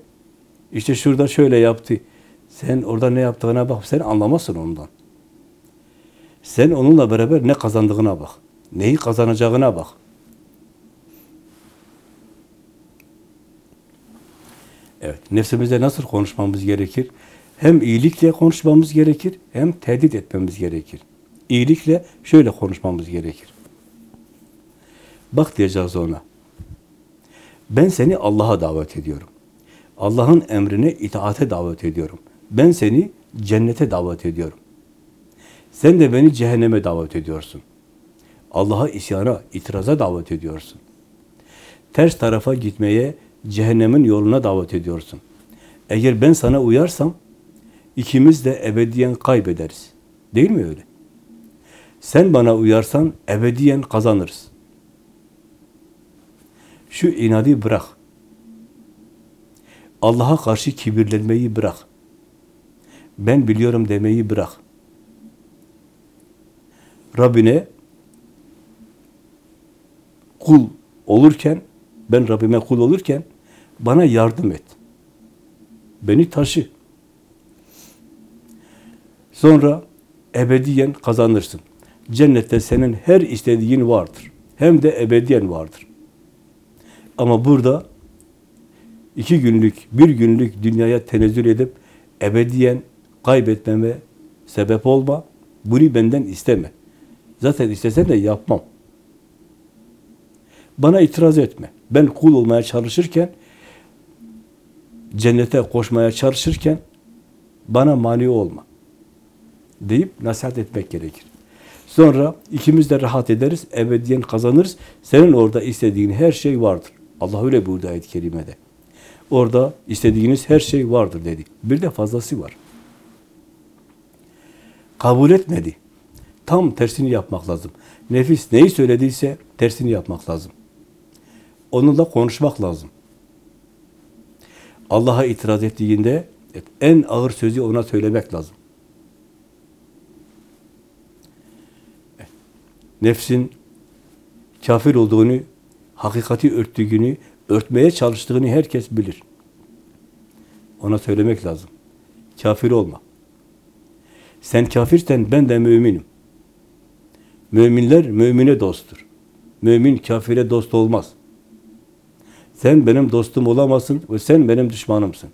İşte şurada şöyle yaptı. Sen orada ne yaptığına bak. Sen anlamazsın ondan. Sen onunla beraber ne kazandığına bak. Neyi kazanacağına bak. Evet, nefsimizle nasıl konuşmamız gerekir? Hem iyilikle konuşmamız gerekir, hem tehdit etmemiz gerekir. İyilikle şöyle konuşmamız gerekir. Bak diyeceğiz ona. Ben seni Allah'a davet ediyorum. Allah'ın emrine itaate davet ediyorum. Ben seni cennete davet ediyorum. Sen de beni cehenneme davet ediyorsun. Allah'a isyana, itiraza davet ediyorsun. Ters tarafa gitmeye, cehennemin yoluna davet ediyorsun. Eğer ben sana uyarsam, ikimiz de ebediyen kaybederiz. Değil mi öyle? Sen bana uyarsan ebediyen kazanırız. Şu inadı bırak. Allah'a karşı kibirlenmeyi bırak. Ben biliyorum demeyi bırak. Rabbine kul olurken, ben Rabbime kul olurken bana yardım et. Beni taşı. Sonra ebediyen kazanırsın. Cennette senin her istediğin vardır. Hem de ebediyen vardır. Ama burada iki günlük, bir günlük dünyaya tenezzül edip ebediyen kaybetmeme sebep olma. Bunu benden isteme. Zaten istesen de yapmam. Bana itiraz etme. Ben kul olmaya çalışırken, cennete koşmaya çalışırken bana mani olma. Deyip nasihat etmek gerekir. Sonra ikimiz de rahat ederiz, ebediyen kazanırız. Senin orada istediğin her şey vardır. Allah öyle buyurdu ayet-i kerimede. Orada istediğiniz her şey vardır dedi. Bir de fazlası var. Kabul etmedi. Tam tersini yapmak lazım. Nefis neyi söylediyse tersini yapmak lazım. Onunla konuşmak lazım. Allah'a itiraz ettiğinde en ağır sözü ona söylemek lazım. Nefsin kafir olduğunu, hakikati örttüğünü, örtmeye çalıştığını herkes bilir. Ona söylemek lazım. Kafir olma. Sen kafirsen ben de müminim. Müminler mümine dosttur. Mümin kafire dost olmaz. Sen benim dostum olamazsın ve sen benim düşmanımsın.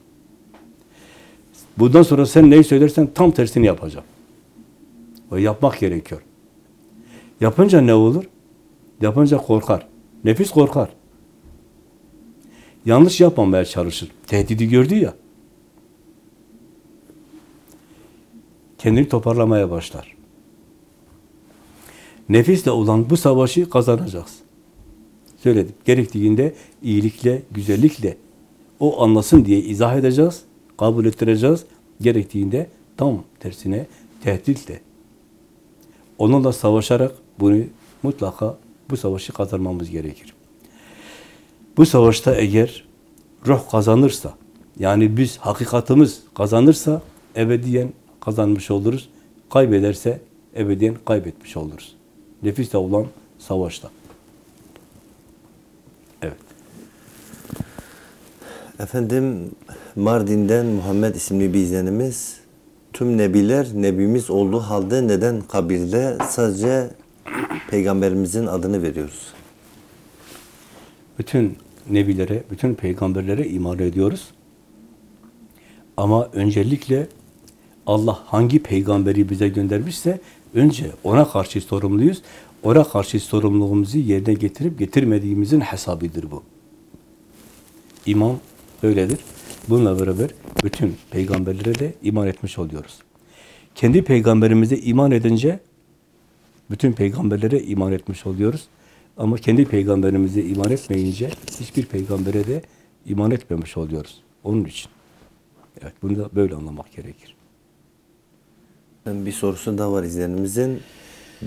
Bundan sonra sen neyi söylersen tam tersini yapacağım. Ve yapmak gerekiyor. Yapınca ne olur? Yapınca korkar. Nefis korkar. Yanlış yapmamaya çalışır. Tehdidi gördü ya. Kendini toparlamaya başlar. Nefisle olan bu savaşı kazanacağız. Söyledim. Gerektiğinde iyilikle, güzellikle o anlasın diye izah edeceğiz, kabul ettireceğiz. Gerektiğinde tam tersine tehditle onunla savaşarak bunu mutlaka bu savaşı kazanmamız gerekir. Bu savaşta eğer ruh kazanırsa, yani biz hakikatimiz kazanırsa ebediyen kazanmış oluruz. Kaybederse ebediyen kaybetmiş oluruz. Nefisle olan savaşta. Evet. Efendim Mardin'den Muhammed isimli bir izlenimiz tüm nebiler nebimiz olduğu halde neden kabirde sadece peygamberimizin adını veriyoruz? Bütün nebilere, bütün peygamberlere iman ediyoruz. Ama öncelikle Allah hangi peygamberi bize göndermişse önce ona karşı sorumluyuz. Ona karşı sorumluluğumuzu yerine getirip getirmediğimizin hesabıdır bu. İman öyledir. Bununla beraber bütün peygamberlere de iman etmiş oluyoruz. Kendi peygamberimize iman edince bütün peygamberlere iman etmiş oluyoruz. Ama kendi peygamberimize iman etmeyince hiçbir peygambere de iman etmemiş oluyoruz. Onun için. Evet, bunu da böyle anlamak gerekir. Bir sorusu da var izleyenimizin.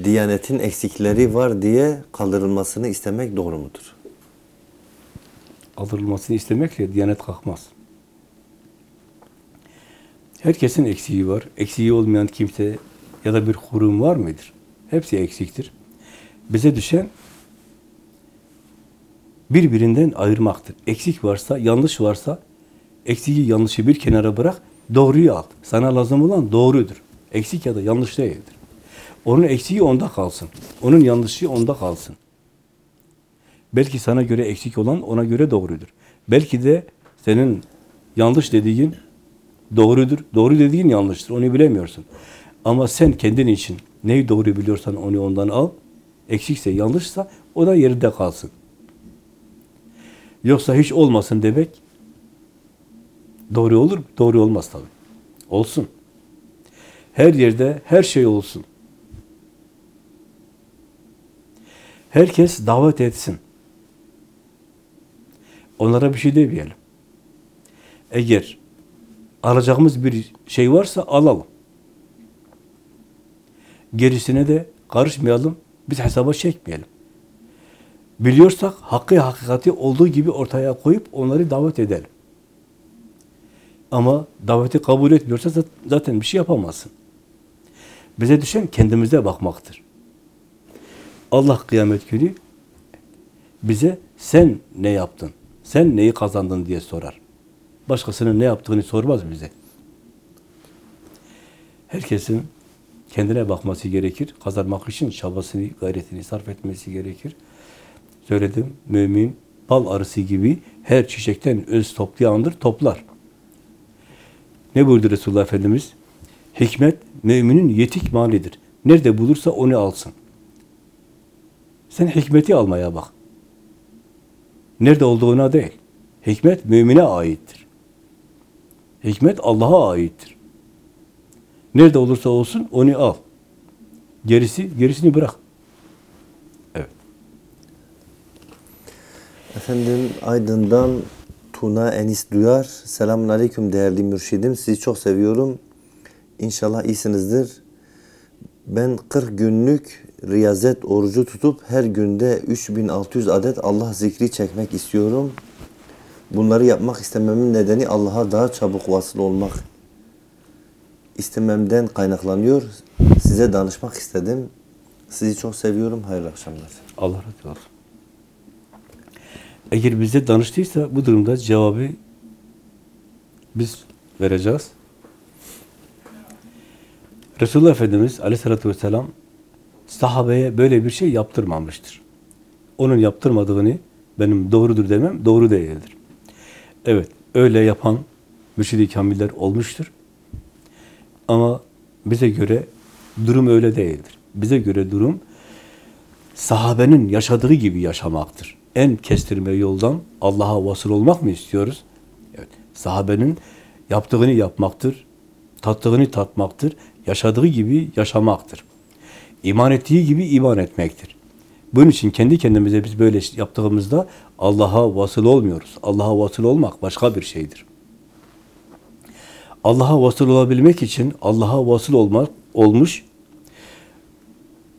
Diyanetin eksikleri var diye kaldırılmasını istemek doğru mudur? Kaldırılmasını istemekle Diyanet kalkmaz. Herkesin eksiği var. Eksiği olmayan kimse ya da bir kurum var mıdır? Hepsi eksiktir. Bize düşen birbirinden ayırmaktır. Eksik varsa, yanlış varsa eksiği, yanlışı bir kenara bırak, doğruyu al. Sana lazım olan doğrudur. Eksik ya da yanlış değildir. Onun eksiği onda kalsın. Onun yanlışı onda kalsın. Belki sana göre eksik olan ona göre doğrudur. Belki de senin yanlış dediğin doğrudur. Doğru dediğin yanlıştır. Onu bilemiyorsun. Ama sen kendin için neyi doğru biliyorsan onu ondan al. Eksikse, yanlışsa o da yerinde kalsın. Yoksa hiç olmasın demek doğru olur? Doğru olmaz tabii. Olsun. Her yerde her şey olsun. Herkes davet etsin. Onlara bir şey demeyelim. Eğer alacağımız bir şey varsa alalım. Gerisine de karışmayalım, biz hesaba çekmeyelim. Biliyorsak hakkı hakikati olduğu gibi ortaya koyup onları davet edelim. Ama daveti kabul etmiyorsa zat- zaten bir şey yapamazsın. Bize düşen kendimize bakmaktır. Allah kıyamet günü bize sen ne yaptın, sen neyi kazandın diye sorar. Başkasının ne yaptığını sormaz bize. Herkesin kendine bakması gerekir. Kazanmak için çabasını, gayretini sarf etmesi gerekir. Söyledim, mümin bal arısı gibi her çiçekten öz toplayandır, toplar. Ne buyurdu Resulullah Efendimiz? Hikmet, müminin yetik malidir. Nerede bulursa onu alsın. Sen hikmeti almaya bak. Nerede olduğuna değil. Hikmet mümine aittir. Hikmet Allah'a aittir. Nerede olursa olsun onu al. Gerisi, gerisini bırak. Evet. Efendim Aydın'dan Tuna Enis Duyar. Selamun Aleyküm değerli mürşidim. Sizi çok seviyorum. İnşallah iyisinizdir. Ben 40 günlük riyazet orucu tutup her günde 3600 adet Allah zikri çekmek istiyorum. Bunları yapmak istememin nedeni Allah'a daha çabuk vasıl olmak istememden kaynaklanıyor. Size danışmak istedim. Sizi çok seviyorum. Hayırlı akşamlar. Allah razı olsun. Eğer bize danıştıysa bu durumda cevabı biz vereceğiz. Resulullah Efendimiz aleyhissalatü vesselam sahabeye böyle bir şey yaptırmamıştır. Onun yaptırmadığını benim doğrudur demem doğru değildir. Evet, öyle yapan mürşid-i kamiller olmuştur. Ama bize göre durum öyle değildir. Bize göre durum sahabenin yaşadığı gibi yaşamaktır. En kestirme yoldan Allah'a vasıl olmak mı istiyoruz? Evet. Sahabenin yaptığını yapmaktır, tattığını tatmaktır, yaşadığı gibi yaşamaktır. İman ettiği gibi iman etmektir. Bunun için kendi kendimize biz böyle yaptığımızda Allah'a vasıl olmuyoruz. Allah'a vasıl olmak başka bir şeydir. Allah'a vasıl olabilmek için Allah'a vasıl olmak olmuş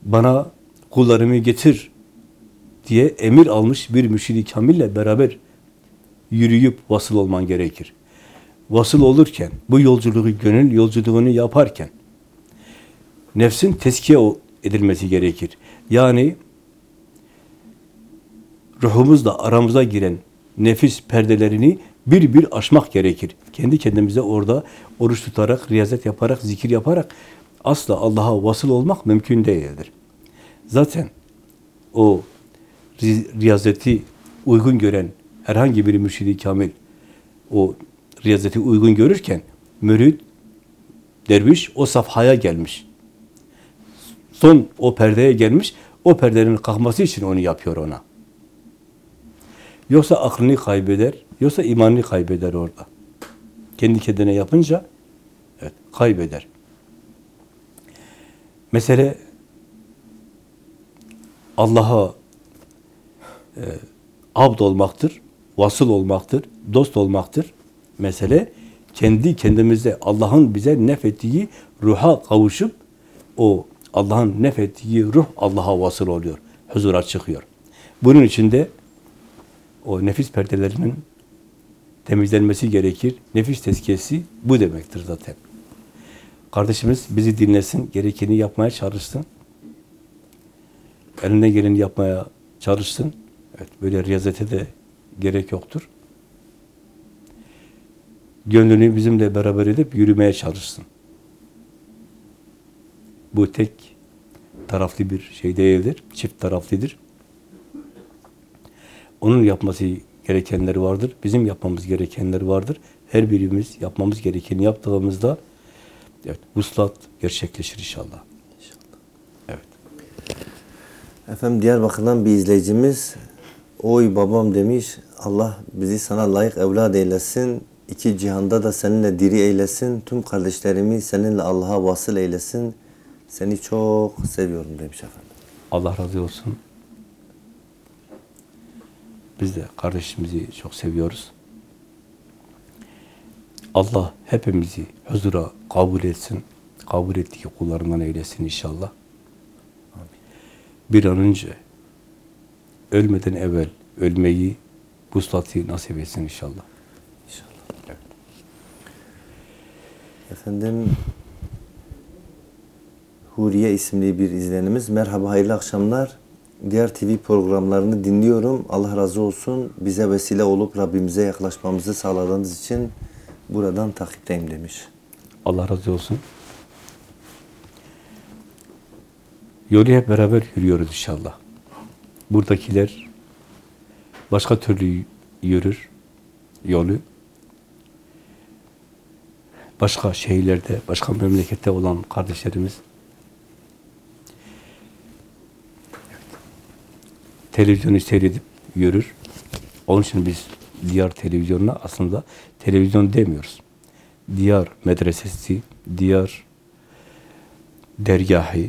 bana kullarımı getir diye emir almış bir mürşid-i kamille beraber yürüyüp vasıl olman gerekir. Vasıl olurken, bu yolculuğu, gönül yolculuğunu yaparken nefsin teskiye edilmesi gerekir. Yani ruhumuzla aramıza giren nefis perdelerini bir bir aşmak gerekir. Kendi kendimize orada oruç tutarak, riyazet yaparak, zikir yaparak asla Allah'a vasıl olmak mümkün değildir. Zaten o ri- riyazeti uygun gören herhangi bir mürşidi kamil o riyazeti uygun görürken mürid, derviş o safhaya gelmiş. Son o perdeye gelmiş, o perdenin kalkması için onu yapıyor ona. Yoksa aklını kaybeder, yoksa imanını kaybeder orada. Kendi kendine yapınca evet, kaybeder. Mesele Allah'a e, abd olmaktır, vasıl olmaktır, dost olmaktır. Mesele kendi kendimize Allah'ın bize nefettiği ruha kavuşup o Allah'ın nefettiği ruh Allah'a vasıl oluyor. Huzura çıkıyor. Bunun için de o nefis perdelerinin temizlenmesi gerekir. Nefis tezkiyesi bu demektir zaten. Kardeşimiz bizi dinlesin, gerekeni yapmaya çalışsın. Elinden geleni yapmaya çalışsın. Evet, böyle riyazete de gerek yoktur. Gönlünü bizimle beraber edip yürümeye çalışsın. Bu tek taraflı bir şey değildir. Çift taraflıdır. Onun yapması gerekenleri vardır. Bizim yapmamız gerekenler vardır. Her birimiz yapmamız gerekeni yaptığımızda evet, vuslat gerçekleşir inşallah. Evet. Efendim Diyarbakır'dan bir izleyicimiz Oy babam demiş Allah bizi sana layık evlat eylesin. İki cihanda da seninle diri eylesin. Tüm kardeşlerimi seninle Allah'a vasıl eylesin. Seni çok seviyorum demiş efendim. Allah razı olsun. Biz de kardeşimizi çok seviyoruz. Allah hepimizi huzura kabul etsin. Kabul ettiği kullarından eylesin inşallah. Bir an önce ölmeden evvel ölmeyi, vuslatı nasip etsin inşallah. İnşallah. Efendim Huriye isimli bir izleyenimiz. Merhaba, hayırlı akşamlar. Diğer TV programlarını dinliyorum. Allah razı olsun. Bize vesile olup Rabbimize yaklaşmamızı sağladığınız için buradan takipteyim demiş. Allah razı olsun. Yolu hep beraber yürüyoruz inşallah. Buradakiler başka türlü yürür yolu. Başka şehirlerde, başka memlekette olan kardeşlerimiz televizyonu seyredip yürür. Onun için biz diyar televizyonuna aslında televizyon demiyoruz. Diyar medresesi, diyar dergahı,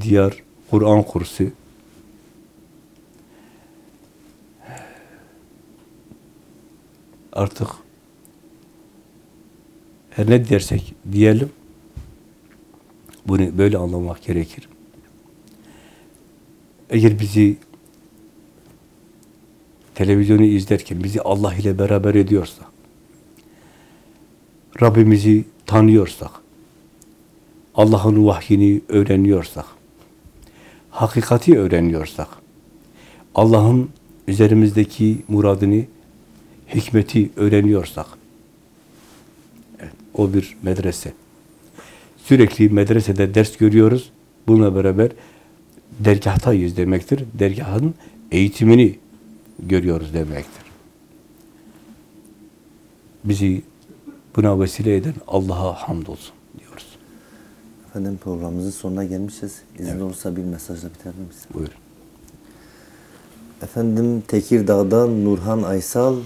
diyar Kur'an kursu, artık her ne dersek diyelim, bunu böyle anlamak gerekir. Eğer bizi televizyonu izlerken bizi Allah ile beraber ediyorsa, Rabbimizi tanıyorsak, Allah'ın vahyini öğreniyorsak, hakikati öğreniyorsak, Allah'ın üzerimizdeki muradını, hikmeti öğreniyorsak, evet, o bir medrese. Sürekli medresede ders görüyoruz. Bununla beraber dergahtayız demektir. Dergahın eğitimini görüyoruz demektir. Bizi buna vesile eden Allah'a hamdolsun diyoruz. Efendim programımızın sonuna gelmişiz. İzin olursa bir mesajla bitirebilir misin? Buyurun. Efendim Tekirdağ'dan Nurhan Aysal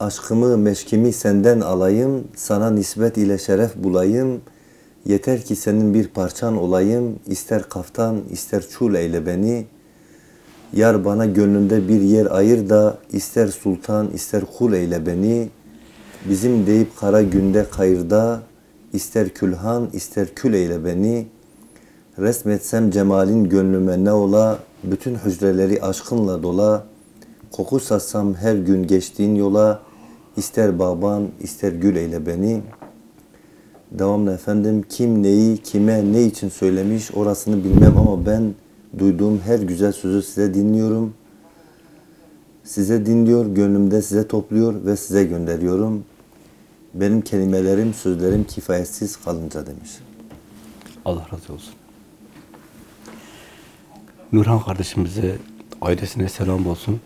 Aşkımı, meşkimi senden alayım, sana nispet ile şeref bulayım. Yeter ki senin bir parçan olayım, ister kaftan, ister çul eyle beni. Yar bana gönlünde bir yer ayır da, ister sultan, ister kul eyle beni. Bizim deyip kara günde kayırda, ister külhan, ister kül eyle beni. Resmetsem cemalin gönlüme ne ola, bütün hücreleri aşkınla dola. Koku satsam her gün geçtiğin yola, ister baban, ister gül eyle beni. Devamlı efendim kim neyi, kime, ne için söylemiş orasını bilmem ama ben duyduğum her güzel sözü size dinliyorum. Size dinliyor, gönlümde size topluyor ve size gönderiyorum. Benim kelimelerim, sözlerim kifayetsiz kalınca demiş. Allah razı olsun. Nurhan kardeşimize, ailesine selam olsun.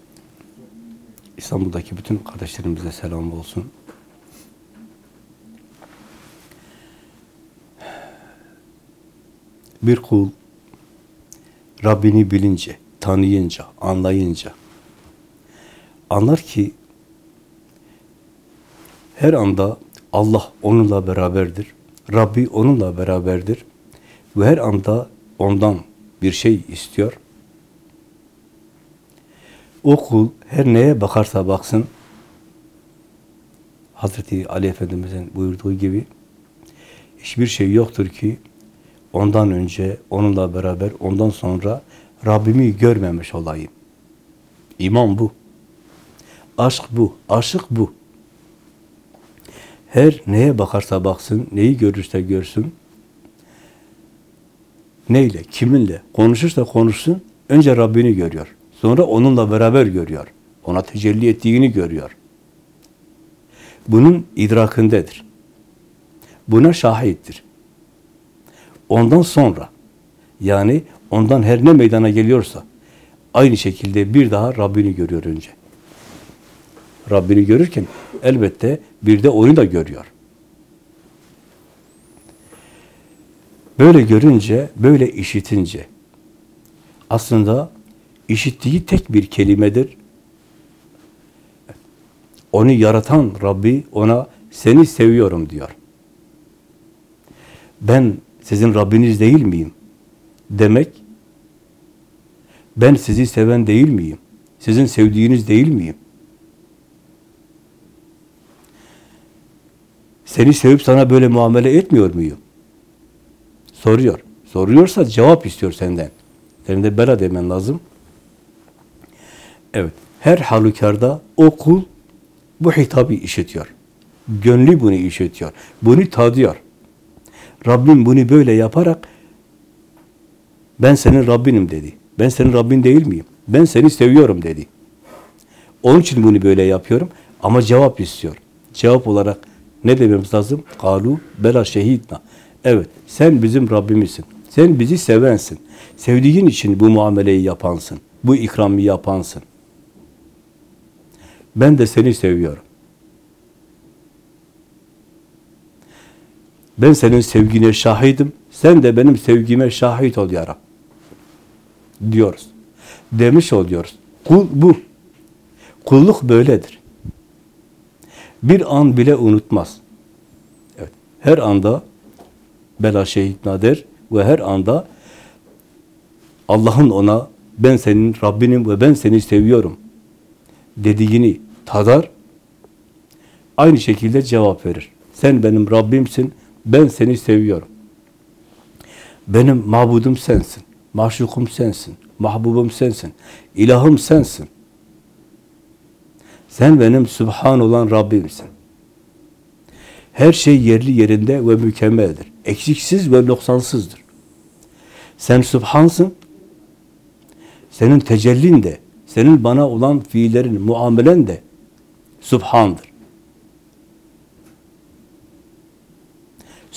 İstanbul'daki bütün kardeşlerimize selam olsun. Bir kul Rabbini bilince, tanıyınca, anlayınca anlar ki her anda Allah onunla beraberdir. Rabbi onunla beraberdir. Ve her anda ondan bir şey istiyor. O kul her neye bakarsa baksın, Hazreti Ali Efendimiz'in buyurduğu gibi hiçbir şey yoktur ki ondan önce, onunla beraber, ondan sonra Rabbimi görmemiş olayım. İman bu. Aşk bu. Aşık bu. Her neye bakarsa baksın, neyi görürse görsün, neyle, kiminle konuşursa konuşsun, önce Rabbini görüyor. Sonra onunla beraber görüyor. Ona tecelli ettiğini görüyor. Bunun idrakindedir. Buna şahittir. Ondan sonra yani ondan her ne meydana geliyorsa aynı şekilde bir daha Rabbini görüyor önce. Rabbini görürken elbette bir de onu da görüyor. Böyle görünce, böyle işitince aslında işittiği tek bir kelimedir. Onu yaratan Rabbi ona seni seviyorum diyor. Ben sizin Rabbiniz değil miyim? Demek ben sizi seven değil miyim? Sizin sevdiğiniz değil miyim? Seni sevip sana böyle muamele etmiyor muyum? Soruyor. Soruyorsa cevap istiyor senden. Senin de bela demen lazım. Evet. Her halükarda o kul bu hitabı işitiyor. Gönlü bunu işitiyor. Bunu tadıyor. Rabbim bunu böyle yaparak ben senin Rabbinim dedi. Ben senin Rabbin değil miyim? Ben seni seviyorum dedi. Onun için bunu böyle yapıyorum ama cevap istiyor. Cevap olarak ne dememiz lazım? Kalu bela şehidna. Evet, sen bizim Rabbimizsin. Sen bizi sevensin. Sevdiğin için bu muameleyi yapansın. Bu ikramı yapansın. Ben de seni seviyorum. Ben senin sevgine şahidim. Sen de benim sevgime şahit ol ya Rab. Diyoruz. Demiş oluyoruz. Kul bu. Kulluk böyledir. Bir an bile unutmaz. Evet. Her anda bela şehit nadir ve her anda Allah'ın ona ben senin Rabbinim ve ben seni seviyorum dediğini tadar, aynı şekilde cevap verir. Sen benim Rabbimsin, ben seni seviyorum. Benim mabudum sensin, maşukum sensin, mahbubum sensin, ilahım sensin. Sen benim Sübhan olan Rabbimsin. Her şey yerli yerinde ve mükemmeldir. Eksiksiz ve noksansızdır. Sen Sübhansın. Senin tecellin de, senin bana olan fiillerin, muamelen de Sübhan'dır.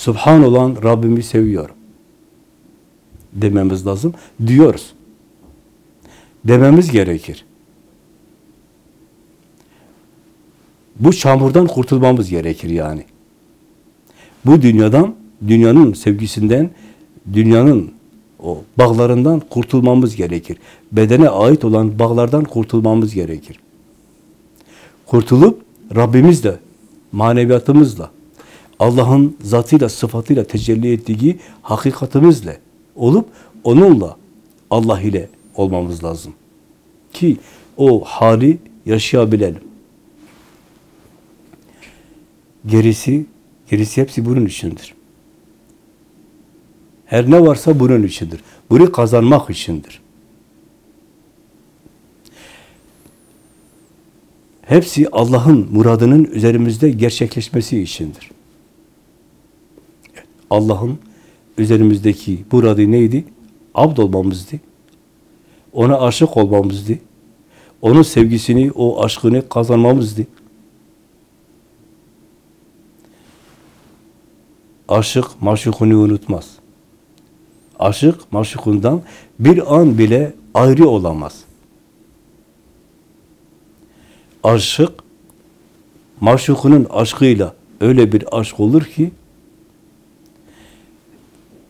Sübhan olan Rabbimi seviyorum. Dememiz lazım. Diyoruz. Dememiz gerekir. Bu çamurdan kurtulmamız gerekir yani. Bu dünyadan, dünyanın sevgisinden, dünyanın o bağlarından kurtulmamız gerekir. Bedene ait olan bağlardan kurtulmamız gerekir. Kurtulup Rabbimizle, maneviyatımızla, Allah'ın zatıyla, sıfatıyla tecelli ettiği hakikatimizle olup onunla, Allah ile olmamız lazım. Ki o hali yaşayabilelim. Gerisi, gerisi hepsi bunun içindir. Her ne varsa bunun içindir. Bunu kazanmak içindir. Hepsi Allah'ın muradının üzerimizde gerçekleşmesi içindir. Allah'ın üzerimizdeki muradı neydi? Abd olmamızdı. Ona aşık olmamızdı. Onun sevgisini, o aşkını kazanmamızdı. Aşık maşukunu unutmaz. Aşık maşukundan bir an bile ayrı olamaz. Aşık maşukunun aşkıyla öyle bir aşk olur ki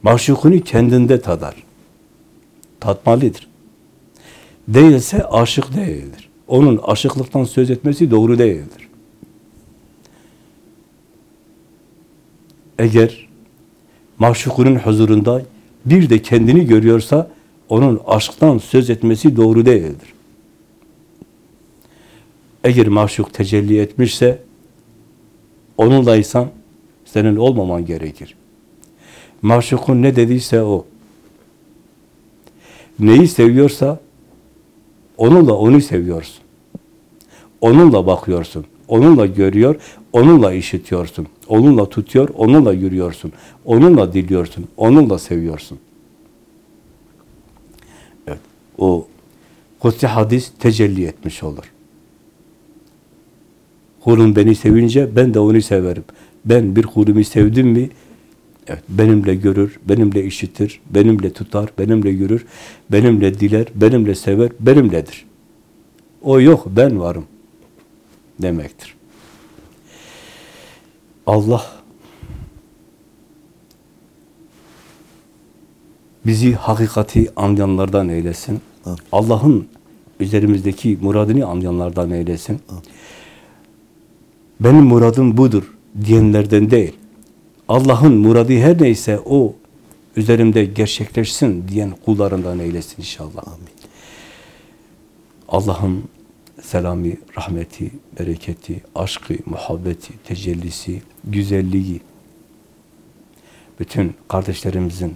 maşukunu kendinde tadar. Tatmalıdır. Değilse aşık değildir. Onun aşıklıktan söz etmesi doğru değildir. Eğer maşukunun huzurunda bir de kendini görüyorsa onun aşktan söz etmesi doğru değildir. Eğer maşuk tecelli etmişse onunlaysan senin olmaman gerekir. Maşukun ne dediyse o. Neyi seviyorsa onunla onu seviyorsun. Onunla bakıyorsun. Onunla görüyor, onunla işitiyorsun. Onunla tutuyor, onunla yürüyorsun. Onunla diliyorsun, onunla seviyorsun. Evet, o kutsi hadis tecelli etmiş olur. Kulum beni sevince ben de onu severim. Ben bir kulumu sevdim mi Evet, benimle görür, benimle işitir, benimle tutar, benimle görür, benimle diler, benimle sever, benimledir. O yok, ben varım demektir. Allah bizi hakikati anlayanlardan eylesin. Allah'ın üzerimizdeki muradını anlayanlardan eylesin. Benim muradım budur diyenlerden değil. Allah'ın muradı her neyse o üzerimde gerçekleşsin diyen kullarından eylesin inşallah. Amin. Allah'ın selamı, rahmeti, bereketi, aşkı, muhabbeti, tecellisi, güzelliği bütün kardeşlerimizin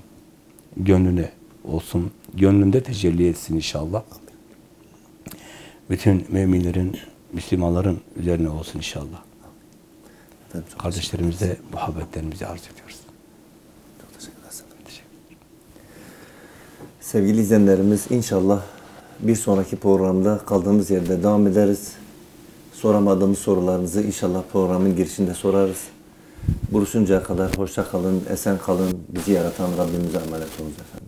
gönlüne olsun, gönlünde tecelli etsin inşallah. Bütün müminlerin, Müslümanların üzerine olsun inşallah. Efendim, Kardeşlerimize muhabbetlerimizi arz ediyoruz. Çok teşekkür ederiz. Sevgili izleyenlerimiz inşallah bir sonraki programda kaldığımız yerde devam ederiz. Soramadığımız sorularınızı inşallah programın girişinde sorarız. Buluşuncaya kadar hoşça kalın, esen kalın. Bizi yaratan Rabbimize emanet olunuz efendim.